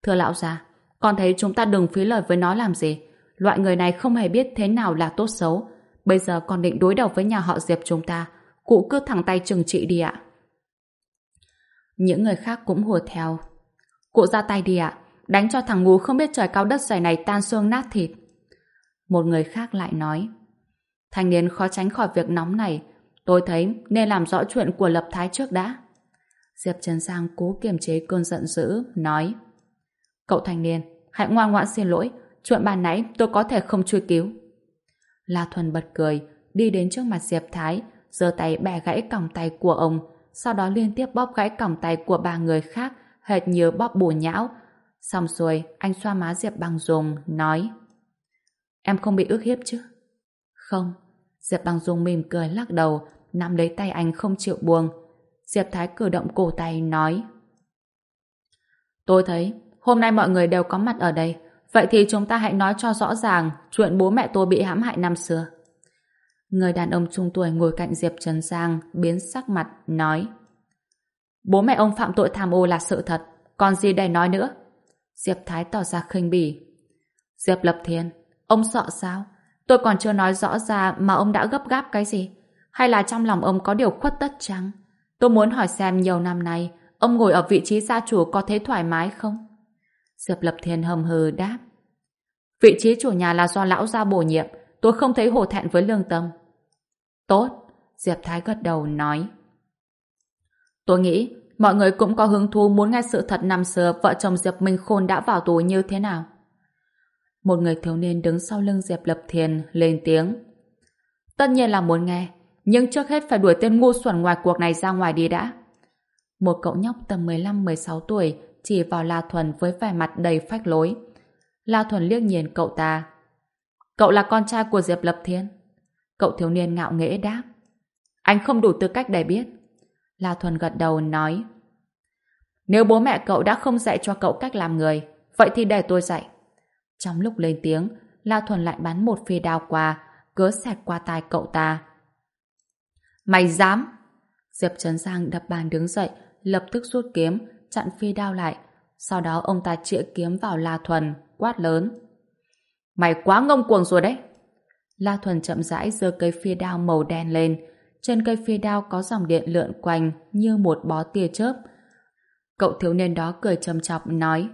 Thưa lão già, con thấy chúng ta đừng phí lời với nó làm gì. Loại người này không hề biết thế nào là tốt xấu. Bây giờ con định đối đầu với nhà họ Diệp chúng ta. Cụ cứ thẳng tay trừng trị đi ạ. Những người khác cũng hùa theo. Cụ ra tay đi ạ. Đánh cho thằng ngu không biết trời cao đất dày này tan xương nát thịt. Một người khác lại nói. Thanh niên khó tránh khỏi việc nóng này. Tôi thấy nên làm rõ chuyện của Lập Thái trước đã. Diệp Trần sang cố kiềm chế cơn giận dữ, nói Cậu thanh niên, hãy ngoan ngoãn xin lỗi, chuyện bàn nãy tôi có thể không truy cứu. La Thuần bật cười, đi đến trước mặt Diệp Thái, giơ tay bẻ gãy còng tay của ông, sau đó liên tiếp bóp gãy còng tay của ba người khác, hệt như bóp bù nhão. Xong rồi, anh xoa má Diệp bằng dùng, nói Em không bị ước hiếp chứ? Không. Diệp bằng Dung mỉm cười lắc đầu, nắm lấy tay anh không chịu buông. Diệp Thái cử động cổ tay, nói Tôi thấy, hôm nay mọi người đều có mặt ở đây, vậy thì chúng ta hãy nói cho rõ ràng chuyện bố mẹ tôi bị hãm hại năm xưa. Người đàn ông trung tuổi ngồi cạnh Diệp Trần Giang biến sắc mặt, nói Bố mẹ ông phạm tội tham ô là sự thật, còn gì để nói nữa? Diệp Thái tỏ ra khinh bỉ. Diệp Lập Thiên, ông sợ sao? Tôi còn chưa nói rõ ra mà ông đã gấp gáp cái gì? Hay là trong lòng ông có điều khuất tất chăng? Tôi muốn hỏi xem nhiều năm nay ông ngồi ở vị trí gia chủ có thấy thoải mái không? Diệp Lập Thiên hầm hừ đáp. Vị trí chủ nhà là do lão gia bổ nhiệm, tôi không thấy hổ thẹn với lương tâm. Tốt, Diệp Thái gật đầu nói. Tôi nghĩ mọi người cũng có hứng thú muốn nghe sự thật năm xưa vợ chồng Diệp Minh Khôn đã vào tù như thế nào. Một người thiếu niên đứng sau lưng Diệp Lập Thiền lên tiếng. Tất nhiên là muốn nghe, nhưng trước hết phải đuổi tên ngu xuẩn ngoài cuộc này ra ngoài đi đã. Một cậu nhóc tầm 15-16 tuổi chỉ vào La Thuần với vẻ mặt đầy phách lối. La Thuần liếc nhìn cậu ta. Cậu là con trai của Diệp Lập Thiên. Cậu thiếu niên ngạo nghễ đáp. Anh không đủ tư cách để biết. La Thuần gật đầu nói. Nếu bố mẹ cậu đã không dạy cho cậu cách làm người, vậy thì để tôi dạy. Trong lúc lên tiếng, La Thuần lại bắn một phi đao qua, cớ xẹt qua tai cậu ta. Mày dám! Diệp Trấn Giang đập bàn đứng dậy, lập tức rút kiếm, chặn phi đao lại. Sau đó ông ta chĩa kiếm vào La Thuần, quát lớn. Mày quá ngông cuồng rồi đấy! La Thuần chậm rãi giơ cây phi đao màu đen lên. Trên cây phi đao có dòng điện lượn quanh như một bó tia chớp. Cậu thiếu niên đó cười trầm chọc nói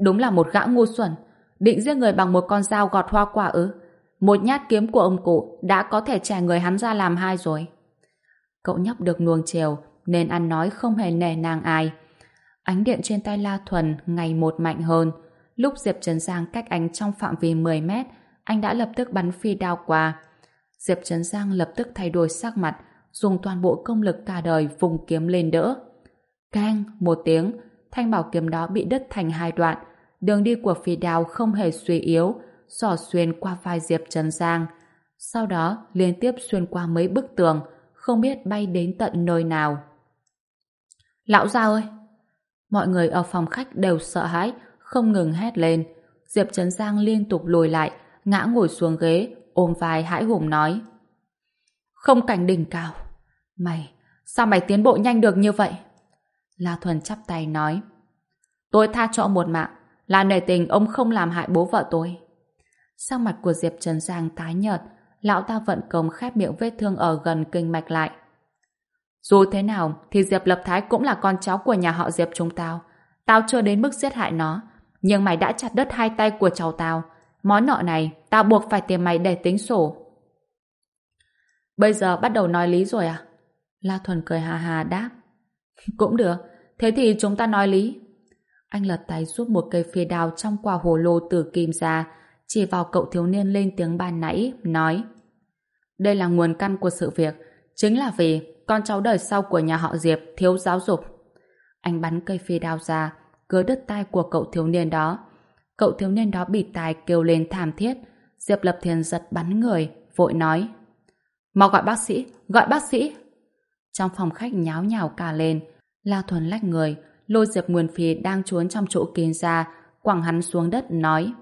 Đúng là một gã ngu xuẩn định giết người bằng một con dao gọt hoa quả ư một nhát kiếm của ông cụ đã có thể trẻ người hắn ra làm hai rồi cậu nhóc được nuông chiều nên ăn nói không hề nề nang ai ánh điện trên tay La Thuần ngày một mạnh hơn lúc Diệp Trấn Giang cách anh trong phạm vi 10 mét anh đã lập tức bắn phi đao qua Diệp Trấn Giang lập tức thay đổi sắc mặt dùng toàn bộ công lực cả đời vùng kiếm lên đỡ Cang, một tiếng, thanh bảo kiếm đó bị đứt thành hai đoạn. Đường đi của phi đao không hề suy yếu, sỏ xuyên qua vai Diệp Trần Giang. Sau đó liên tiếp xuyên qua mấy bức tường, không biết bay đến tận nơi nào. Lão gia ơi! Mọi người ở phòng khách đều sợ hãi, không ngừng hét lên. Diệp Trần Giang liên tục lùi lại, ngã ngồi xuống ghế, ôm vai hãi hùng nói. Không cảnh đỉnh cao. Mày, sao mày tiến bộ nhanh được như vậy? La Thuần chắp tay nói Tôi tha cho một mạng là nể tình ông không làm hại bố vợ tôi. Sắc mặt của Diệp Trần Giang tái nhợt lão ta vận công khép miệng vết thương ở gần kinh mạch lại. Dù thế nào thì Diệp Lập Thái cũng là con cháu của nhà họ Diệp chúng tao. Tao chưa đến mức giết hại nó. Nhưng mày đã chặt đứt hai tay của cháu tao. Món nợ này tao buộc phải tìm mày để tính sổ. Bây giờ bắt đầu nói lý rồi à? La Thuần cười hà hà đáp. [LAUGHS] Cũng được, thế thì chúng ta nói lý. Anh lật tay rút một cây phi đao trong quả hồ lô từ kim ra, chỉ vào cậu thiếu niên lên tiếng ban nãy, nói đây là nguồn căn của sự việc, chính là vì con cháu đời sau của nhà họ Diệp thiếu giáo dục. Anh bắn cây phi đao ra, cứa đứt tay của cậu thiếu niên đó. Cậu thiếu niên đó bị tài kêu lên thảm thiết. Diệp Lập Thiền giật bắn người, vội nói Mau gọi bác sĩ, gọi bác sĩ. Trong phòng khách nháo nhào cả lên, La Thuần lách người, lôi Diệp Nguyên Phi đang trốn trong chỗ kín ra, quẳng hắn xuống đất, nói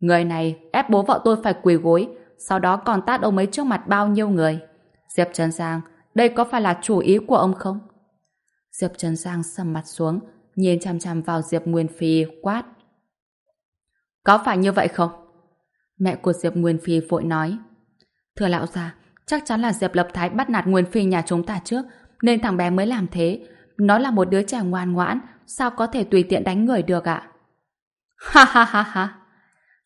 Người này ép bố vợ tôi phải quỳ gối, sau đó còn tát ông ấy trước mặt bao nhiêu người. Diệp Trần Giang, đây có phải là chủ ý của ông không? Diệp Trần Giang sầm mặt xuống, nhìn chăm chăm vào Diệp Nguyên Phi, quát. Có phải như vậy không? Mẹ của Diệp Nguyên Phi vội nói. Thưa lão già, chắc chắn là Diệp Lập Thái bắt nạt Nguyên Phi nhà chúng ta trước, nên thằng bé mới làm thế. Nó là một đứa trẻ ngoan ngoãn, sao có thể tùy tiện đánh người được ạ? Ha ha ha ha!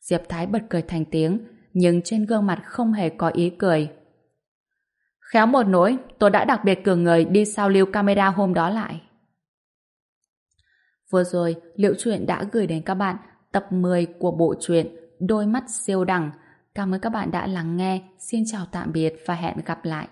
Diệp Thái bật cười thành tiếng, nhưng trên gương mặt không hề có ý cười. Khéo một nỗi, tôi đã đặc biệt cử người đi sao lưu camera hôm đó lại. Vừa rồi, Liệu chuyện đã gửi đến các bạn tập 10 của bộ truyện Đôi mắt siêu đẳng. Cảm ơn các bạn đã lắng nghe. Xin chào tạm biệt và hẹn gặp lại.